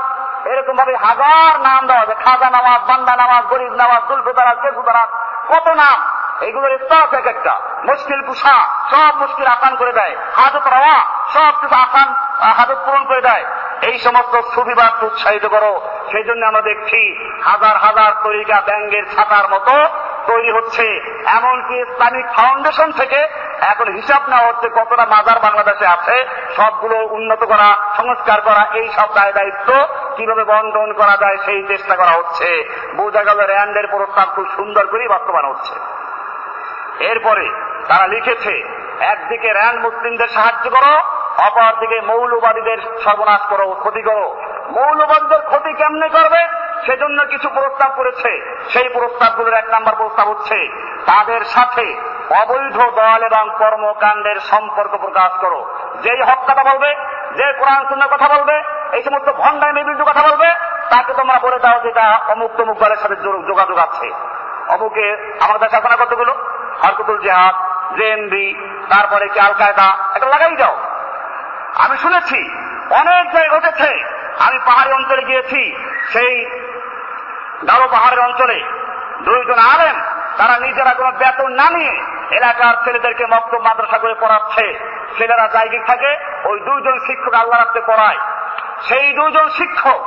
এরকম ভাবে হাজার নাম দেওয়া আছে। খাজা নামাজ বান্দা নামাজ গরিব নামাজ জুলফে দারাজ গেসু দারাজ, কত নাম? এগুলোর স্তর এক একটা মুশকিল কুষা সব মুশকিল আসান করে দেয়। হাজত রাওয়া, সব কিছু আসান হাজত পূরণ করে দেয়। এই সমস্ত সুবিবাদ উৎসাহিত করো। সেই জন্য আমরা দেখছি হাজার হাজার তরিকা ব্যাঙ্গের ছাতার মতো তৈরি হচ্ছে। এমনকি ইসলামিক ফাউন্ডেশন থেকে এখন হিসাব নেওয়া হচ্ছে কতটা মাজার বাংলাদেশে আছে। সবগুলো উন্নত করা, সংস্কার করা, এই সব দায় দায়িত্ব কীভাবে বন্টন করা যায় সেই চেষ্টা করা হচ্ছে। বোঝা গেল র্যান্ডের প্রস্তাব খুব সুন্দর করেই বাস্তবায়ন হচ্ছে। এরপরে তারা লিখেছে, একদিকে র্যান্ড মুসলিমদের সাহায্য করো, অপরদিকে মৌলবাদীদের সর্বনাশ করো, ক্ষতি করো। মৌলবাদীদের ক্ষতি কেমনে করবে? সেজন্য কিছু প্রস্তাব করেছে। সেই প্রস্তাবগুলোর এক নম্বর প্রস্তাব হচ্ছে, তাদের সাথে অবৈধ দল এবং কর্মকাণ্ডের সম্পর্ক প্রকাশ করো। যেই হক কথা বলবে, যে কোরআন শূন্য কথা বলবে, এই সমস্ত ভণ্ডায় বিরুদ্ধে কথা বলবে, তাকে তোমরা বলে দাও যে এটা অমুক তমুক দলের সাথে যোগাযোগ আছে। অমুকে আমাদের দেশে এখন কতগুলো হরকতুল জেহাদ জেএমবি তারপরে কি আল কায়দা এটা লাগাই যাও। আমি শুনেছি, অনেক জায়গায় ঘটেছে আমি পাহাড়ি অঞ্চলে গিয়েছি, সেই গারো পাহাড়ের অঞ্চলে। দুইজন আলেম, তারা নিজেরা কোনো বেতন না নিয়ে এলাকার ছেলেদেরকে মক্ত মাদ্রাসা করে পড়াচ্ছে। ছেলেরা জায়গিক থাকে, ওই দুইজন শিক্ষক আল্লাহ রাখতে পড়ায়। সেই দুইজন শিক্ষক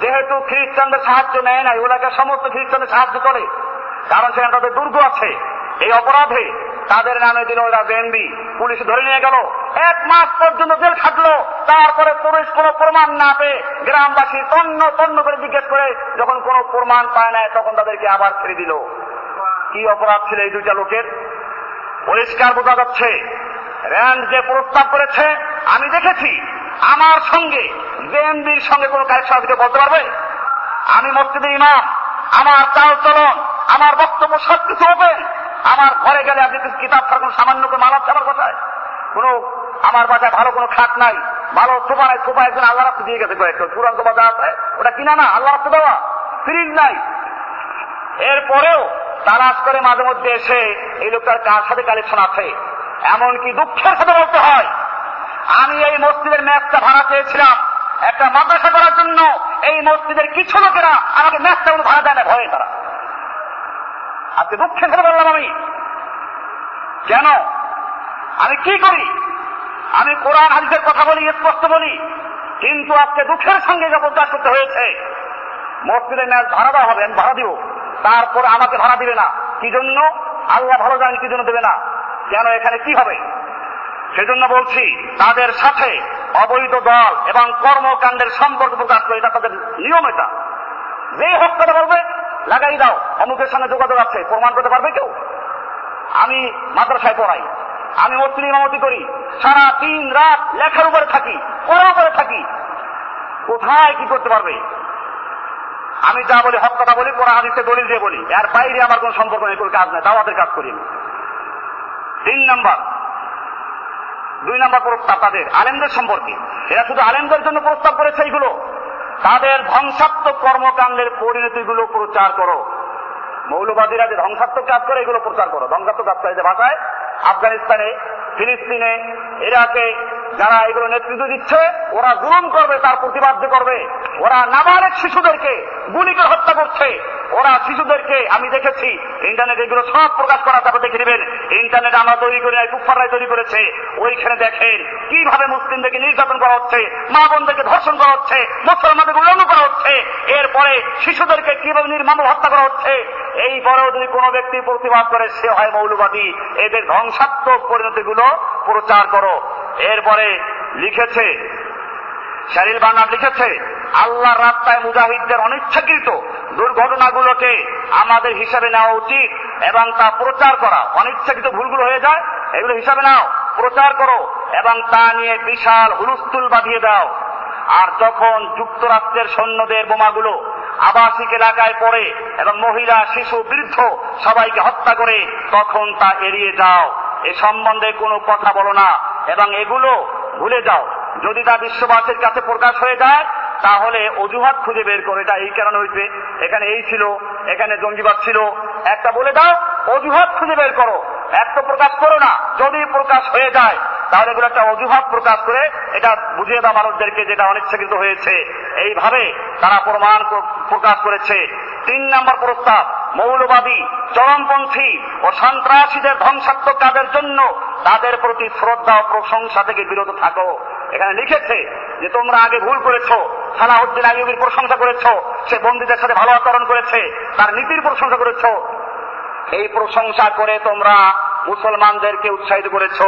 যেহেতু খ্রিস্টানদের সাহায্য নেয় নাই ওলাকার সমস্ত খ্রিস্টানদের সাহায্য করে, কারণ সেখানে তাদের দুর্গ আছে। এই অপরাধে তাদের নামে দিল ওরা বেনবি। পুলিশ ধরে নিয়ে গেল। এক মাস পর্যন্ত জেল খাটলো। তারপরে পুলিশ কোনো প্রমাণ না পেয়ে গ্রামবাসী তন্ন তন্ন করে জিজ্ঞেস করে, যখন কোনো প্রমাণ পায় না তখন তাদেরকে আবার ছেড়ে দিল। কি অপরাধ ছিল এই দুইটা লোকের? পরিষ্কার বোঝা যাচ্ছে র্যান্ড যে প্রস্তাব করেছে, আমি দেখেছি। আমার সঙ্গে জেএমবির সঙ্গে কোনো কারেকশন আছে বলতে পারবে আমি মসজিদে ইমাম। আমার চাল চলন, আমার বক্তব্য সবকিছু ওপেন। আমার ঘরে গেলে আপনি কিতাব ছাড়া কোনো সামান্য কোনো মাল আছে আমার কথায়? কোনো আমার বাসায় ভালো কোনো খাট নাই, ভালো সোফা নাই সোফা একজন আল্লাহ রাস্তা দিয়ে গেছে কয়েকটা চূড়ান্ত বাজার আছে, ওটা কিনা না, আল্লাহ রাস্তা দেওয়া ফ্রিজ নাই। এরপরেও তালাশ করে মাঝে মধ্যে এসে এই লোকটার কার সাথে কালেকশন আছে? এমনকি দুঃখের সাথে বলতে হয়? আমি এই মসজিদের ম্যাচটা ভাড়া চেয়েছিলাম। একটা মাদ্রাসা করার জন্য এই মসজিদের কিছু লোকেরা আমাকে ম্যাচটা ভাড়া দেয় না, ভয়ে তারা। আজকে দুঃখের সাথে বললাম আমি। কেন? আমি কি করি? আমি কোরআন, হাদিসের কথা বলি, স্পষ্ট বলি, কিন্তু আজকে দুঃখের সঙ্গে প্রকাশ করতে হয়েছে মসজিদের ম্যাচ ভাড়া দেওয়া হবে, আমি ভাড়া দিব। তারপর আমাকে ভাড়া দিবে না। কি জন্য? আল্লাহ ভালো জানেন কি জন্য দেবে না। কেন এখানে কি হবে? সেজন্য বলছি, তাদের সাথে অবৈধ দল এবং কর্মকাণ্ডের সম্পর্ক প্রকাশ করে, এটা তাদের নিয়ম এটা। যে হক কথা বলবে? লাগাই দাও অমুকের সঙ্গে যোগাযোগ আছে, প্রমাণ করতে পারবে কেউ? আমি মাদ্রাসায় পড়াই, আমি মসজিদ ইমামতি করি, সারা দিন রাত লেখার উপরে থাকি, পড়ার উপরে থাকি। কোথায় কি করতে পারবে? আমি যা বলি, হক কথা বলি পড়া হাদিসে দলিল দিয়ে বলি, এর বাইরে আমার কোন সম্পর্ক নেই, কোনো কাজ নেই, দাওয়াতের কাজ করি তিন নাম্বার, দুই নাম্বার প্রস্তাব তাদের, আলেমদের সম্পর্কে। এরা শুধু আলেমদের জন্য প্রস্তাব করেছে এইগুলো। তাদের ধ্বংসাত্মক কর্মকাণ্ডের পরিণতিগুলো প্রচার করো। মৌলবাদীরা যে ধ্বংসাত্মক কাজ করে, এগুলো প্রচার করো। ধ্বংসাত্মক কাজ করে যে ভাষায়, আফগানিস্তানে, ফিলিস্তিনে, ইরাকে যারা এগুলো নেতৃত্ব দিচ্ছে, ওরা জুলুম করবে, তার প্রতিবাদ করবে। ওরা নাবালেক শিশুদেরকে গুলি করে হত্যা করছে। ওরা শিশুদেরকে, আমি দেখেছি, ইন্টারনেট এগুলো সব প্রকাশ করা, তারপর দেখে নেবেন, ইন্টারনেট আমরা তৈরি করি নাই কুফাররাই তৈরি করেছে। ওইখানে দেখেন, কীভাবে মুসলিমদেরকে নির্যাতন করা হচ্ছে, মা বোনদেরকে ধর্ষণ করা হচ্ছে, মুসলমানদেরকে উল্লঙ্ঘ করা হচ্ছে। এরপরে শিশুদেরকে কীভাবে নির্মম হত্যা করা হচ্ছে, এই পরেও যদি কোনো ব্যক্তি প্রতিবাদ করে, সে হয় মৌলবাদী। এদের ধ্বংসাত্মক পরিণতিগুলো প্রচার করো। এরপরে লিখেছে, শারিল বার্নার লিখেছে আল্লাহর রাস্তায় মুজাহিদদের অনিচ্ছাকৃত দুর্ঘটনাগুলোকে আমাদের হিসাবে নেওয়া উচিত এবং তা প্রচার করা। অনিচ্ছাকৃত ভুলগুলো হয়ে যায়, এগুলো হিসাবে নাও, প্রচার করো এবং তা নিয়ে বিশাল হুলস্থুল বাঁধিয়ে দাও। আর যখন যুক্তরাষ্ট্রের সৈন্যদের বোমাগুলো আবাসিক এলাকায় পড়ে এবং মহিলা, শিশু, বৃদ্ধ সবাইকে হত্যা করে, তখন তা এড়িয়ে যাও। এ সম্বন্ধে কোনো কথা বলো না। এবং এগুলো ভুলে যাও। যদি তা বিশ্ববাসীর কাছে প্রকাশ হয়ে যায়, তাহলে অজুহাত খুঁজে বের করে। এটা এই কারণে হয়েছে। এখানে এই ছিল, এখানে জঙ্গিবাদ ছিল। একটা বলে দাও, অজুহাত খুঁজে বের করো। এক তো প্রকাশ করো না। যদি প্রকাশ হয়ে যায়, তাহলে এগুলো একটা অজুহাত প্রকাশ করে এটা বুঝিয়ে দাও মানুষদেরকে যেটা অনিচ্ছাকৃত হয়েছে। এইভাবে তারা প্রমাণ প্রকাশ করেছে। তিন নম্বর প্রস্তাব মৌলবাদী, চরমপন্থী ও সন্ত্রাসীদের ধ্বংসাত্মক কাজের জন্য তাদের প্রতি শ্রদ্ধা ও প্রশংসা থেকে বিরত থাকো। এখানে লিখেছে যে, তোমরা আগে ভুল করেছ, সালাহুদ্দিন আইয়ুবির প্রশংসা করেছ, সে বন্দীদের সাথে ভালো আচরণ করেছে, তার নীতির প্রশংসা করেছ। এই প্রশংসা করে তোমরা মুসলমানদেরকে উৎসাহিত করেছ।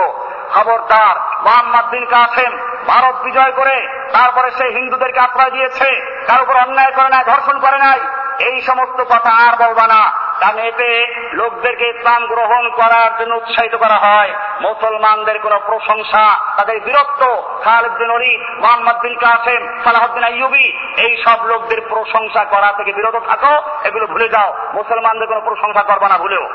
খবরদার মোহাম্মদ বিন কাসেম ভারত বিজয় করে, তারপরে সে হিন্দুদেরকে আশ্রয় দিয়েছে। তার উপর অন্যায় করে নাই, ধর্ষণ করে নাই। এই সমস্ত কথা আর বলবা না। কারণ এতে লোকদেরকে ইসলাম গ্রহণ করার জন্য উৎসাহিত করা হয়। মুসলমানদের কোন প্রশংসা, তাদের বিরক্ত খালিদ বিন অলিদ মোহাম্মদ বিন কাসেম সালাহদ্দিন আইয়ুবি, এই সব লোকদের প্রশংসা করা থেকে বিরত থাকো, এগুলো ভুলে যাও। মুসলমানদের কোনো প্রশংসা করবা না, ভুলেও।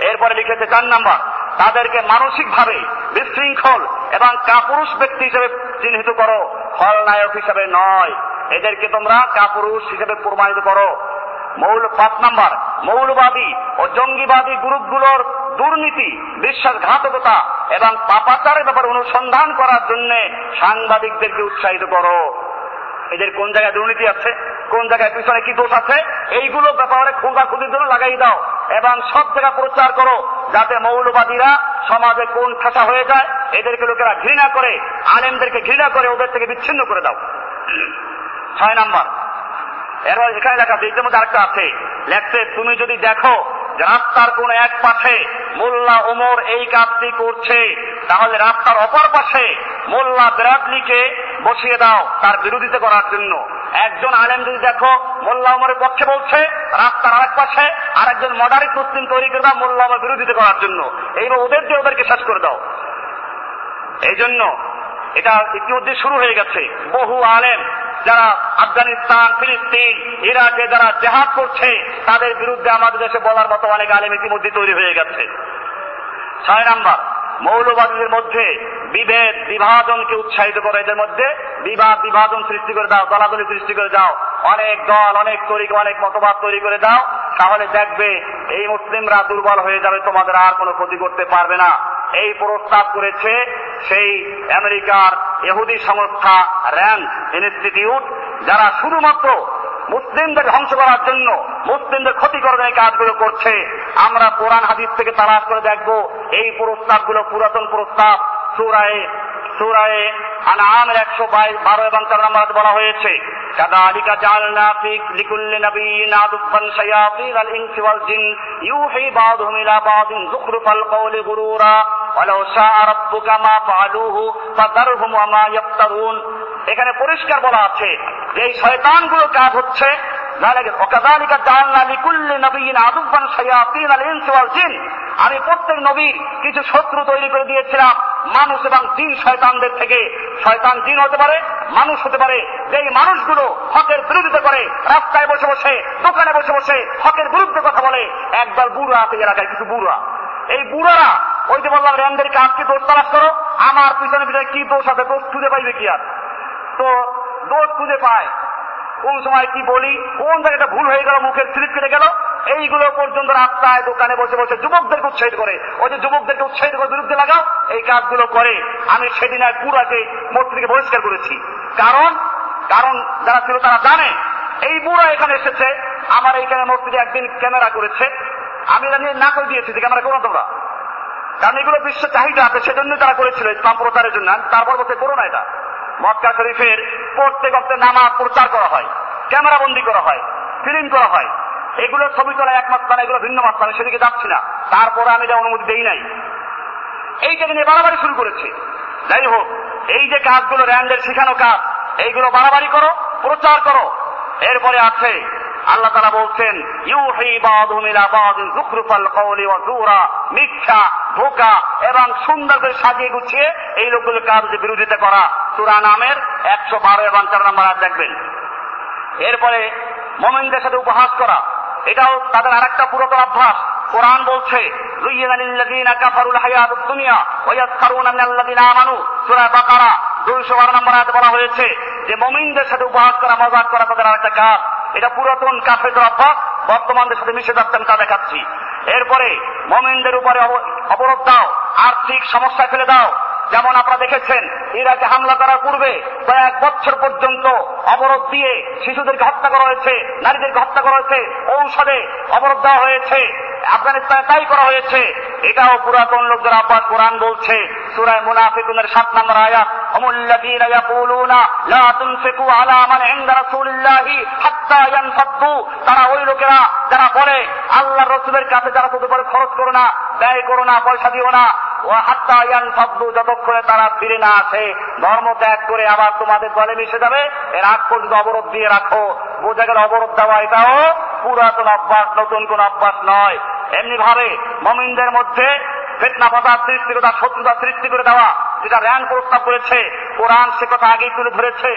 এরপরে লিখেছে চার নাম্বার, তাদেরকে মানসিকভাবে বিশৃঙ্খল এবং কাপুরুষ ব্যক্তি হিসেবে চিহ্নিত করো। ফলনায়ক হিসেবে নয়। এদেরকে তোমরা কাপুরুষ হিসেবে প্রমাণিত করো। মৌল পাঁচ নাম্বার, মৌলবাদী ও জঙ্গিবাদী গ্রুপগুলোর দুর্নীতি, বিশ্বাসঘাতকতা এবং পাপাচারের ব্যাপারে অনুসন্ধান করার জন্য সাংবাদিকদেরকে উৎসাহিত করো। এদের কোন জায়গায় দুর্নীতি আছে, কোন জায়গায় পিছনে কি দোষ আছে, এইগুলো ব্যাপারে খোঁজা খুঁজির জন্য লাগাই দাও এবং সব জায়গা প্রচার করো যাতে মৌলবাদীরা সমাজে কোন ঠাসা হয়ে যায়, এদেরকে লোকেরা ঘৃণা করে, আলেমদেরকে ঘৃণা করে, ওদের থেকে বিচ্ছিন্ন করে দাও। ছয় নাম্বার এরপর এখানে লেখা বৃদ্ধের মধ্যে আরেকটা আছে। লেখছে, তুমি যদি দেখো রাস্তার কোন এক পাশে মোল্লা ওমর এই কাজটি করছে, তাহলে রাস্তার অপর পাশে মোল্লা বেরাদলিকে বসিয়ে দাও তার বিরোধিতা করার জন্য। একজন আলেম যদি দেখো মোল্লা ওমরের পক্ষে বলছে, রাস্তার আরেক পাশে আর একজন মডারিক মুসলিম তৈরি করে দাও মোল্লা ওমর বিরোধিতা করার জন্য। এইবার ওদের দিয়ে ওদেরকে শেষ করে দাও। এই জন্য এটা ইতিমধ্যে শুরু হয়ে গেছে। বহু আলেম যারা আফগানিস্তান, ফিলিস্তিন, ইরাকে যারা জেহাদ করছে, তাদের বিরুদ্ধে আমাদের দেশে বলার মতো অনেক আলেম ইতিমধ্যে তৈরি হয়ে গেছে। ছয় নাম্বার, মৌলবাদীদের মধ্যে বিভেদ, বিভাজনকে উৎসাহিত করে। এদের মধ্যে বিবাদ, বিভাজন সৃষ্টি করে দাও, দলাদলি সৃষ্টি করে দাও। অনেক দল, অনেক তৈরি অনেক মতবাদ তৈরি করে দাও, তাহলে দেখবে এই মুসলিমরা দুর্বল হয়ে যাবে, তোমাদের আর কোনো ক্ষতি করতে পারবে না। এই প্রস্তাব করেছে সেই আমেরিকার এহুদি সংস্থা র্যান্ড ইনস্টিটিউট, যারা শুধুমাত্র মুসলিমদের ধ্বংস করার জন্য মুসলিমদের ক্ষতি করার এই কাজগুলো করছে। আমরা কোরআন হাদিস থেকে তালাশ করে দেখব, এই প্রস্তাবগুলো পুরাতন প্রস্তাব, সুরায়ে সুরায়ে আনামের একশো বাইশ, বারো এবং চার নম্বর বলা হয়েছে। كذلك جعلنا في لكل نبي عدوا شياطين الإنس والجن يوحي بعضهم إلى بعض زخرف القول غرورا ولو شاء ربك ما فعلوه فذرهم وما يفترون এখানে পরিষ্কার বলা আছে যে এই শয়তানগুলো কাজ হচ্ছে وكذلك جعلنا لكل نبي عدوا شياطين الإنس والجن আমি প্রত্যেক নবীর কিছু শত্রু তৈরি করে দিয়েছিলাম মানুষ এবং জিন শয়তানদের থেকে শয়তান জিন হতে পারে, মানুষ হতে পারে। যেই মানুষগুলো হকের বিরোধিতা করে, রাস্তায় বসে বসে, দোকানে বসে বসে হকের বিরুদ্ধে কথা বলে, একদল বুড়া আছে এলাকায় কিছু বুড়া। এই বুড়ারা, ওই যে বললাম র্যান্ডের কাজ কি দোষ তালাশ করো, আমার পিছনে পিছনে কি দোষ আছে, দোষ খুঁজে পাইবে কি আর? তো দোষ খুঁজে পায়। কোন সময় কি বলি, কোন জায়গাটা ভুল হয়ে গেল, মুখের স্লিপ কেটে গেল এইগুলো পর্যন্ত রাস্তায় দোকানে বসে বসে যুবকদেরকে উৎসাহিত করে। ওই যে যুবকদেরকে উৎসাহিত করে বিরুদ্ধে লাগাও, এই কাজগুলো করে। আমি সেদিন আর পুরাকে মত থেকে বহিষ্কার করেছি। কারণ কারণ যারা ছিল তারা জানে, এই বুড়া এখানে এসেছে, আমার এইখানে মসজিদে একদিন ক্যামেরা করেছে। আমি এটা নিয়ে না করে দিয়েছি যে ক্যামেরা করো তোমরা। কারণ এগুলো বিশ্ব চাহিদা আছে সেজন্য তারা করেছিল ইসলাম প্রচারের জন্য। তারপর বলতে করো না এটা। মক্কা শরীফের প্রত্যেক অর্থে নামাজ প্রচার করা হয়, ক্যামেরা বন্দি করা হয়, ফিল্ম করা হয়। এগুলো ছবি তোলা একমাত্র এগুলো ভিন্ন মাত্রা আমি সেদিকে যাচ্ছি না। তারপরে আমি এটা অনুমতি দেই নাই। এইটাকে নিয়ে বাড়াবাড়ি শুরু করেছে। যাই হোক, এই যে কাজগুলো র্যান্ডের শিখানো কাজ, এইগুলো বাড়াবাড়ি করো, প্রচার করো। এরপরে আছে, আল্লাহ তারা বলছেন মিথ্যা, ধোকা এবং সুন্দর করে সাজিয়ে গুছিয়ে এই লোকগুলোর কাজে বিরোধিতা করা। সূরা নামের একশো বারো এবং চার নম্বর আয়াত দেখবেন। এরপরে মোমেনদের সাথে উপহাস করা। এটাও তাদের আরেকটা পুরাতন অভ্যাস। কোরআন বলছে জুয়্যিনা লিল্লাযীনা কাফারুল হায়াতুদ দুনিয়া ওয়া ইয়াসখারুনা মিনাল্লাযীনা আমানু। সূরা বাকারা 212 নম্বর আয়াতে বলা হয়েছে যে, মুমিনদের সাথে উপহাস করা, মজাক করা তাদের আরেকটা কাজ। এটা পুরাতন কাফেরদের অভ্যাস বর্তমানদের সাথে মিশে যাচ্ছে আমি তা দেখাচ্ছি। এরপরে, মমিনদের উপরে অব- অবরোধ দাও, আর্থিক সমস্যা ফেলে দাও। যেমন আপনারা দেখেছেন ইরাকে হামলা করার পূর্বে কয়েক বছর পর্যন্ত অবরোধ দিয়ে শিশুদেরকে হত্যা করা হয়েছে, নারীদেরকে হত্যা করা হয়েছে, ঔষধে অবরোধ দেওয়া হয়েছে, আফগানিস্তানে তাই করা হয়েছে। এটাও পুরাতন লোকদের আপাত কোরআন বলছে সুরায় মুনাফিকুনের সাত নম্বর আয়াত অমুল্লাদিন ইয়াকুলুনা, লা তুনফিকু আলা মান ইনদা রাসূলিল্লাহি হাত্তা তারা ওই লোকেরা যারা বলে আল্লাহ রসুলের কাছে যারা শুধু খরচ করো না, ব্যয় করো না, পয়সা দিও না ও হাত্তা শব্দ যতক্ষণে তারা ফিরে না আসে, ধর্ম ত্যাগ করে আবার তোমাদের দলে মিশে যাবে। এর আগ পর্যন্ত অবরোধ দিয়ে রাখো। বোঝা গেল অবরোধ দেওয়া এটাও পুরাতন অভ্যাস, নতুন কোন অভ্যাস নয়। এমনি ভাবে মমিনদের মধ্যে ফেতনা ফাসাদ সৃষ্টি করে, শত্রুতা সৃষ্টি করে দেওয়া, যেটা র্যান প্রস্তাব করেছে, কোরআন সে কথা আগেই তুলে ধরেছে।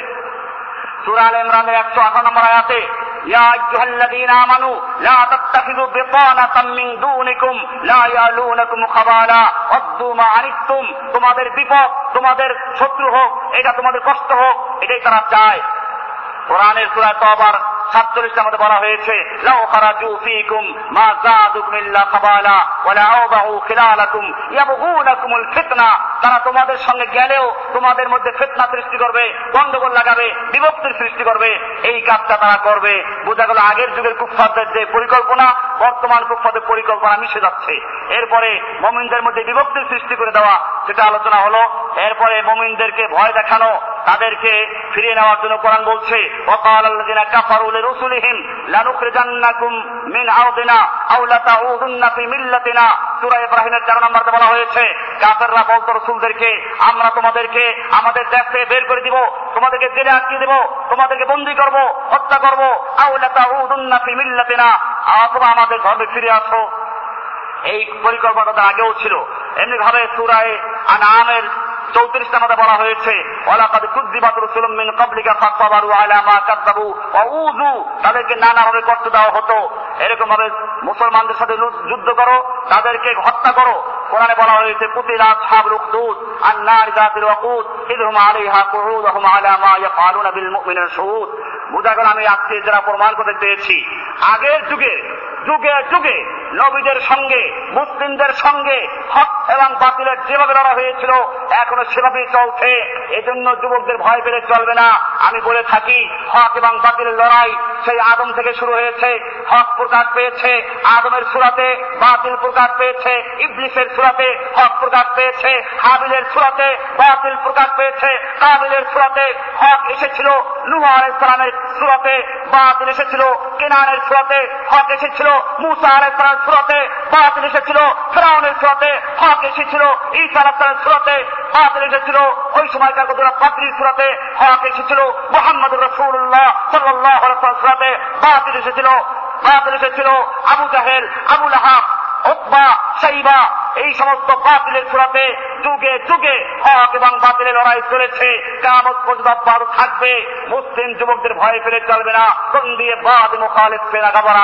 সুরাল ইমরানের একশো আঠারো নম্বর আয়াতে يا أيها الذين آمنوا لا تتخذوا بطانة من دونكم لا يألونكم خبالا ودوا ما عنتم তোমাদের বিপদ তোমাদের শত্রু হোক এটা তোমাদের কষ্ট হোক এটাই তারা চায় কোরআনের সূরা তওবার সাতচল্লিশটা মধ্যে বলা হয়েছে লাউ খারাজু ফীকুম মা জাদুকুম ইল্লা খাবালা ওয়ালা আওদাউ খিলালাকুম ইয়াবগুনাকুমুল ফিতনা তারা তোমাদের সঙ্গে গেলেও তোমাদের মধ্যে ফেতনা সৃষ্টি করবে, গন্ডগোল লাগাবে, বিভক্তির সৃষ্টি করবে, এই কাজটা তারা করবে। বোঝা গেল আগের যুগের কুফফাদের যে পরিকল্পনা, বর্তমান কুফফাদের পরিকল্পনা মিশে যাচ্ছে। এরপরে মমিনদের মধ্যে বিভক্তির সৃষ্টি করে দেওয়া সেটা আলোচনা হলো, এরপরে মোমিনদেরকে ভয় দেখানো, তাদেরকে ফিরিয়ে নেওয়ার জন্য কোরআন বলছে ওকাল আল্লাযিনা কাফারু লিরুসুলিহিম লানুখরিজান্নাকুম মিন আওদিনা আও লাতাউদুন্না ফি মিল্লাতিনা। সূরা ইব্রাহিমের 4 নম্বরতে বলা হয়েছে, কাফেররা বলতো রাসূলদেরকে, আমরা তোমাদেরকে, আমাদের দেশ থেকে বের করে দিব, তোমাদেরকে জেলে আটকে দেব, তোমাদেরকে বন্দি করব, হত্যা করব। আও লাতাউদুন্না ফি মিল্লাতিনা। অথবা আমাদের ধর্মে ফিরে আসো এই পরিকল্পনা আগেও ছিল। এমনি ভাবে সুরায় আনামের চৌত্রিশটা মধ্যে বলা হয়েছে রাসূলুম মিন আলা মা ওয়া উযু। তাদেরকে নানা ভাবে কষ্ট দেওয়া হতো। এরকম ভাবে মুসলমানদের সাথে যুদ্ধ করো, তাদেরকে হত্যা করো। কোরআনে বলা হয়েছে, কুতিলা আসহাবুল উখদুদ, আন-নার যাতিল ওয়াকুদ ইদহুম আলাইহা কুউদ ওয়া হুম আলা মা ইয়াফআলুনা বিল মুমিনিনা শুহুদ বুঝা গেল আমি আজকে যারা প্রমাণ করতে পেয়েছি আগের যুগে যুগে যুগে নবীদের সঙ্গে, মুসলিমদের সঙ্গে হক এবং বাতিলের যেভাবে লড়া হয়েছিল, এখনও সেভাবেই চলছে। এজন্য যুবকদের ভয় পেলে চলবে না। আমি বলে থাকি, হক এবং বাতিলের লড়াই সেই আদম থেকে শুরু হয়েছে। হক প্রকাশ পেয়েছে আদমের সুরাতে, বাতিল প্রকাশ পেয়েছে ইবলিসের সুরাতে, হক প্রকাশ পেয়েছে হাবিলের সুরাতে, বাতিল প্রকাশ পেয়েছে কাবিলের সুরাতে। হক এসেছিল নুহ আলাইহিস সালামের সুরতে, বাতিল এসেছিল কেনানের সুরতে। হক এসেছিল মুসা আলাইসালামের সুরতে বাতিল এসেছিল, ফেরাউনের সুরতে হক এসেছিল, ঈসা আলাইসালামের সুরতে বাতিল এসেছিল, ওই সময়কার কতটা পাত্রীর সুরতে হক এসেছিল মোহাম্মদ রসুল্লাহ সাল্লাহ সুরতে বাতিল এসেছিল বাতিল এসেছিল আবু জাহেল, আবু লাহাব ওকবা সাইবা এই সমস্ত বাতিলের চূড়াতে যুগে যুগে হক এবং বাতিলের লড়াই চলেছে। কামত প্রতিবাদ আরও থাকবে। মুসলিম যুবকদের ভয় পেলে চলবে না। কোন দিয়ে বাদ মুখালিফ ফেরা খবর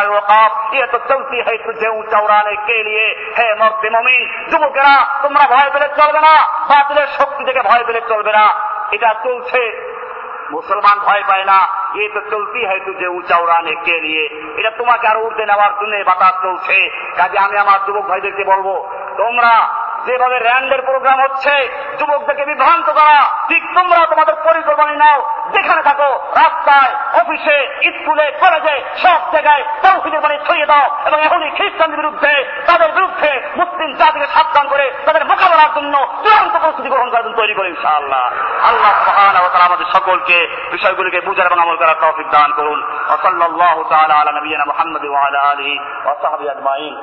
ইয়ে তো চলতি হয় যে উঁচাউড়ানে কে নিয়ে? হে মর্তে মমিন, যুবকেরা, তোমরা ভয় পেলে চলবে না। বাতিলের শক্তি থেকে ভয় পেলে চলবে না। এটা চলছে মুসলমান ভয় পায় না এ তো চলতি হয় যে উঁচা উড়ানে কে নিয়ে। এটা তোমাকে আরও উঠতে নেওয়ার জন্য বাতাস চলছে। কাজে আমি আমার যুবক ভাইদেরকে বলব, তোমরা যেভাবে র্যান্ডের প্রোগ্রাম হচ্ছে যুবকদেরকে বিভ্রান্ত করা ঠিক তোমরা তোমাদের পরিকল্পনা নাও। যেখানে থাকো, রাস্তায়, অফিসে, স্কুলে, কলেজে, সব জায়গায় তৌহিদের মানে ছড়িয়ে দাও এবং এখনই খ্রিস্টানদের বিরুদ্ধে তাদের বিরুদ্ধে মুসলিম জাতিকে সাবধান করে তাদের মোকাবেলার জন্য চূড়ান্ত প্রস্তুতি গ্রহণ করার জন্য তৈরি করে ইনশাআল্লাহ। আল্লাহ সুবহান ওয়া তাআলা আমাদের সকলকে বিষয়গুলিকে বুঝার এবং আমল করার তৌফিক দান করুন। ওয়া সাল্লাল্লাহু তাআলা আলা নবিয়িনা মুহাম্মদ ওয়া আলা আলিহি ওয়া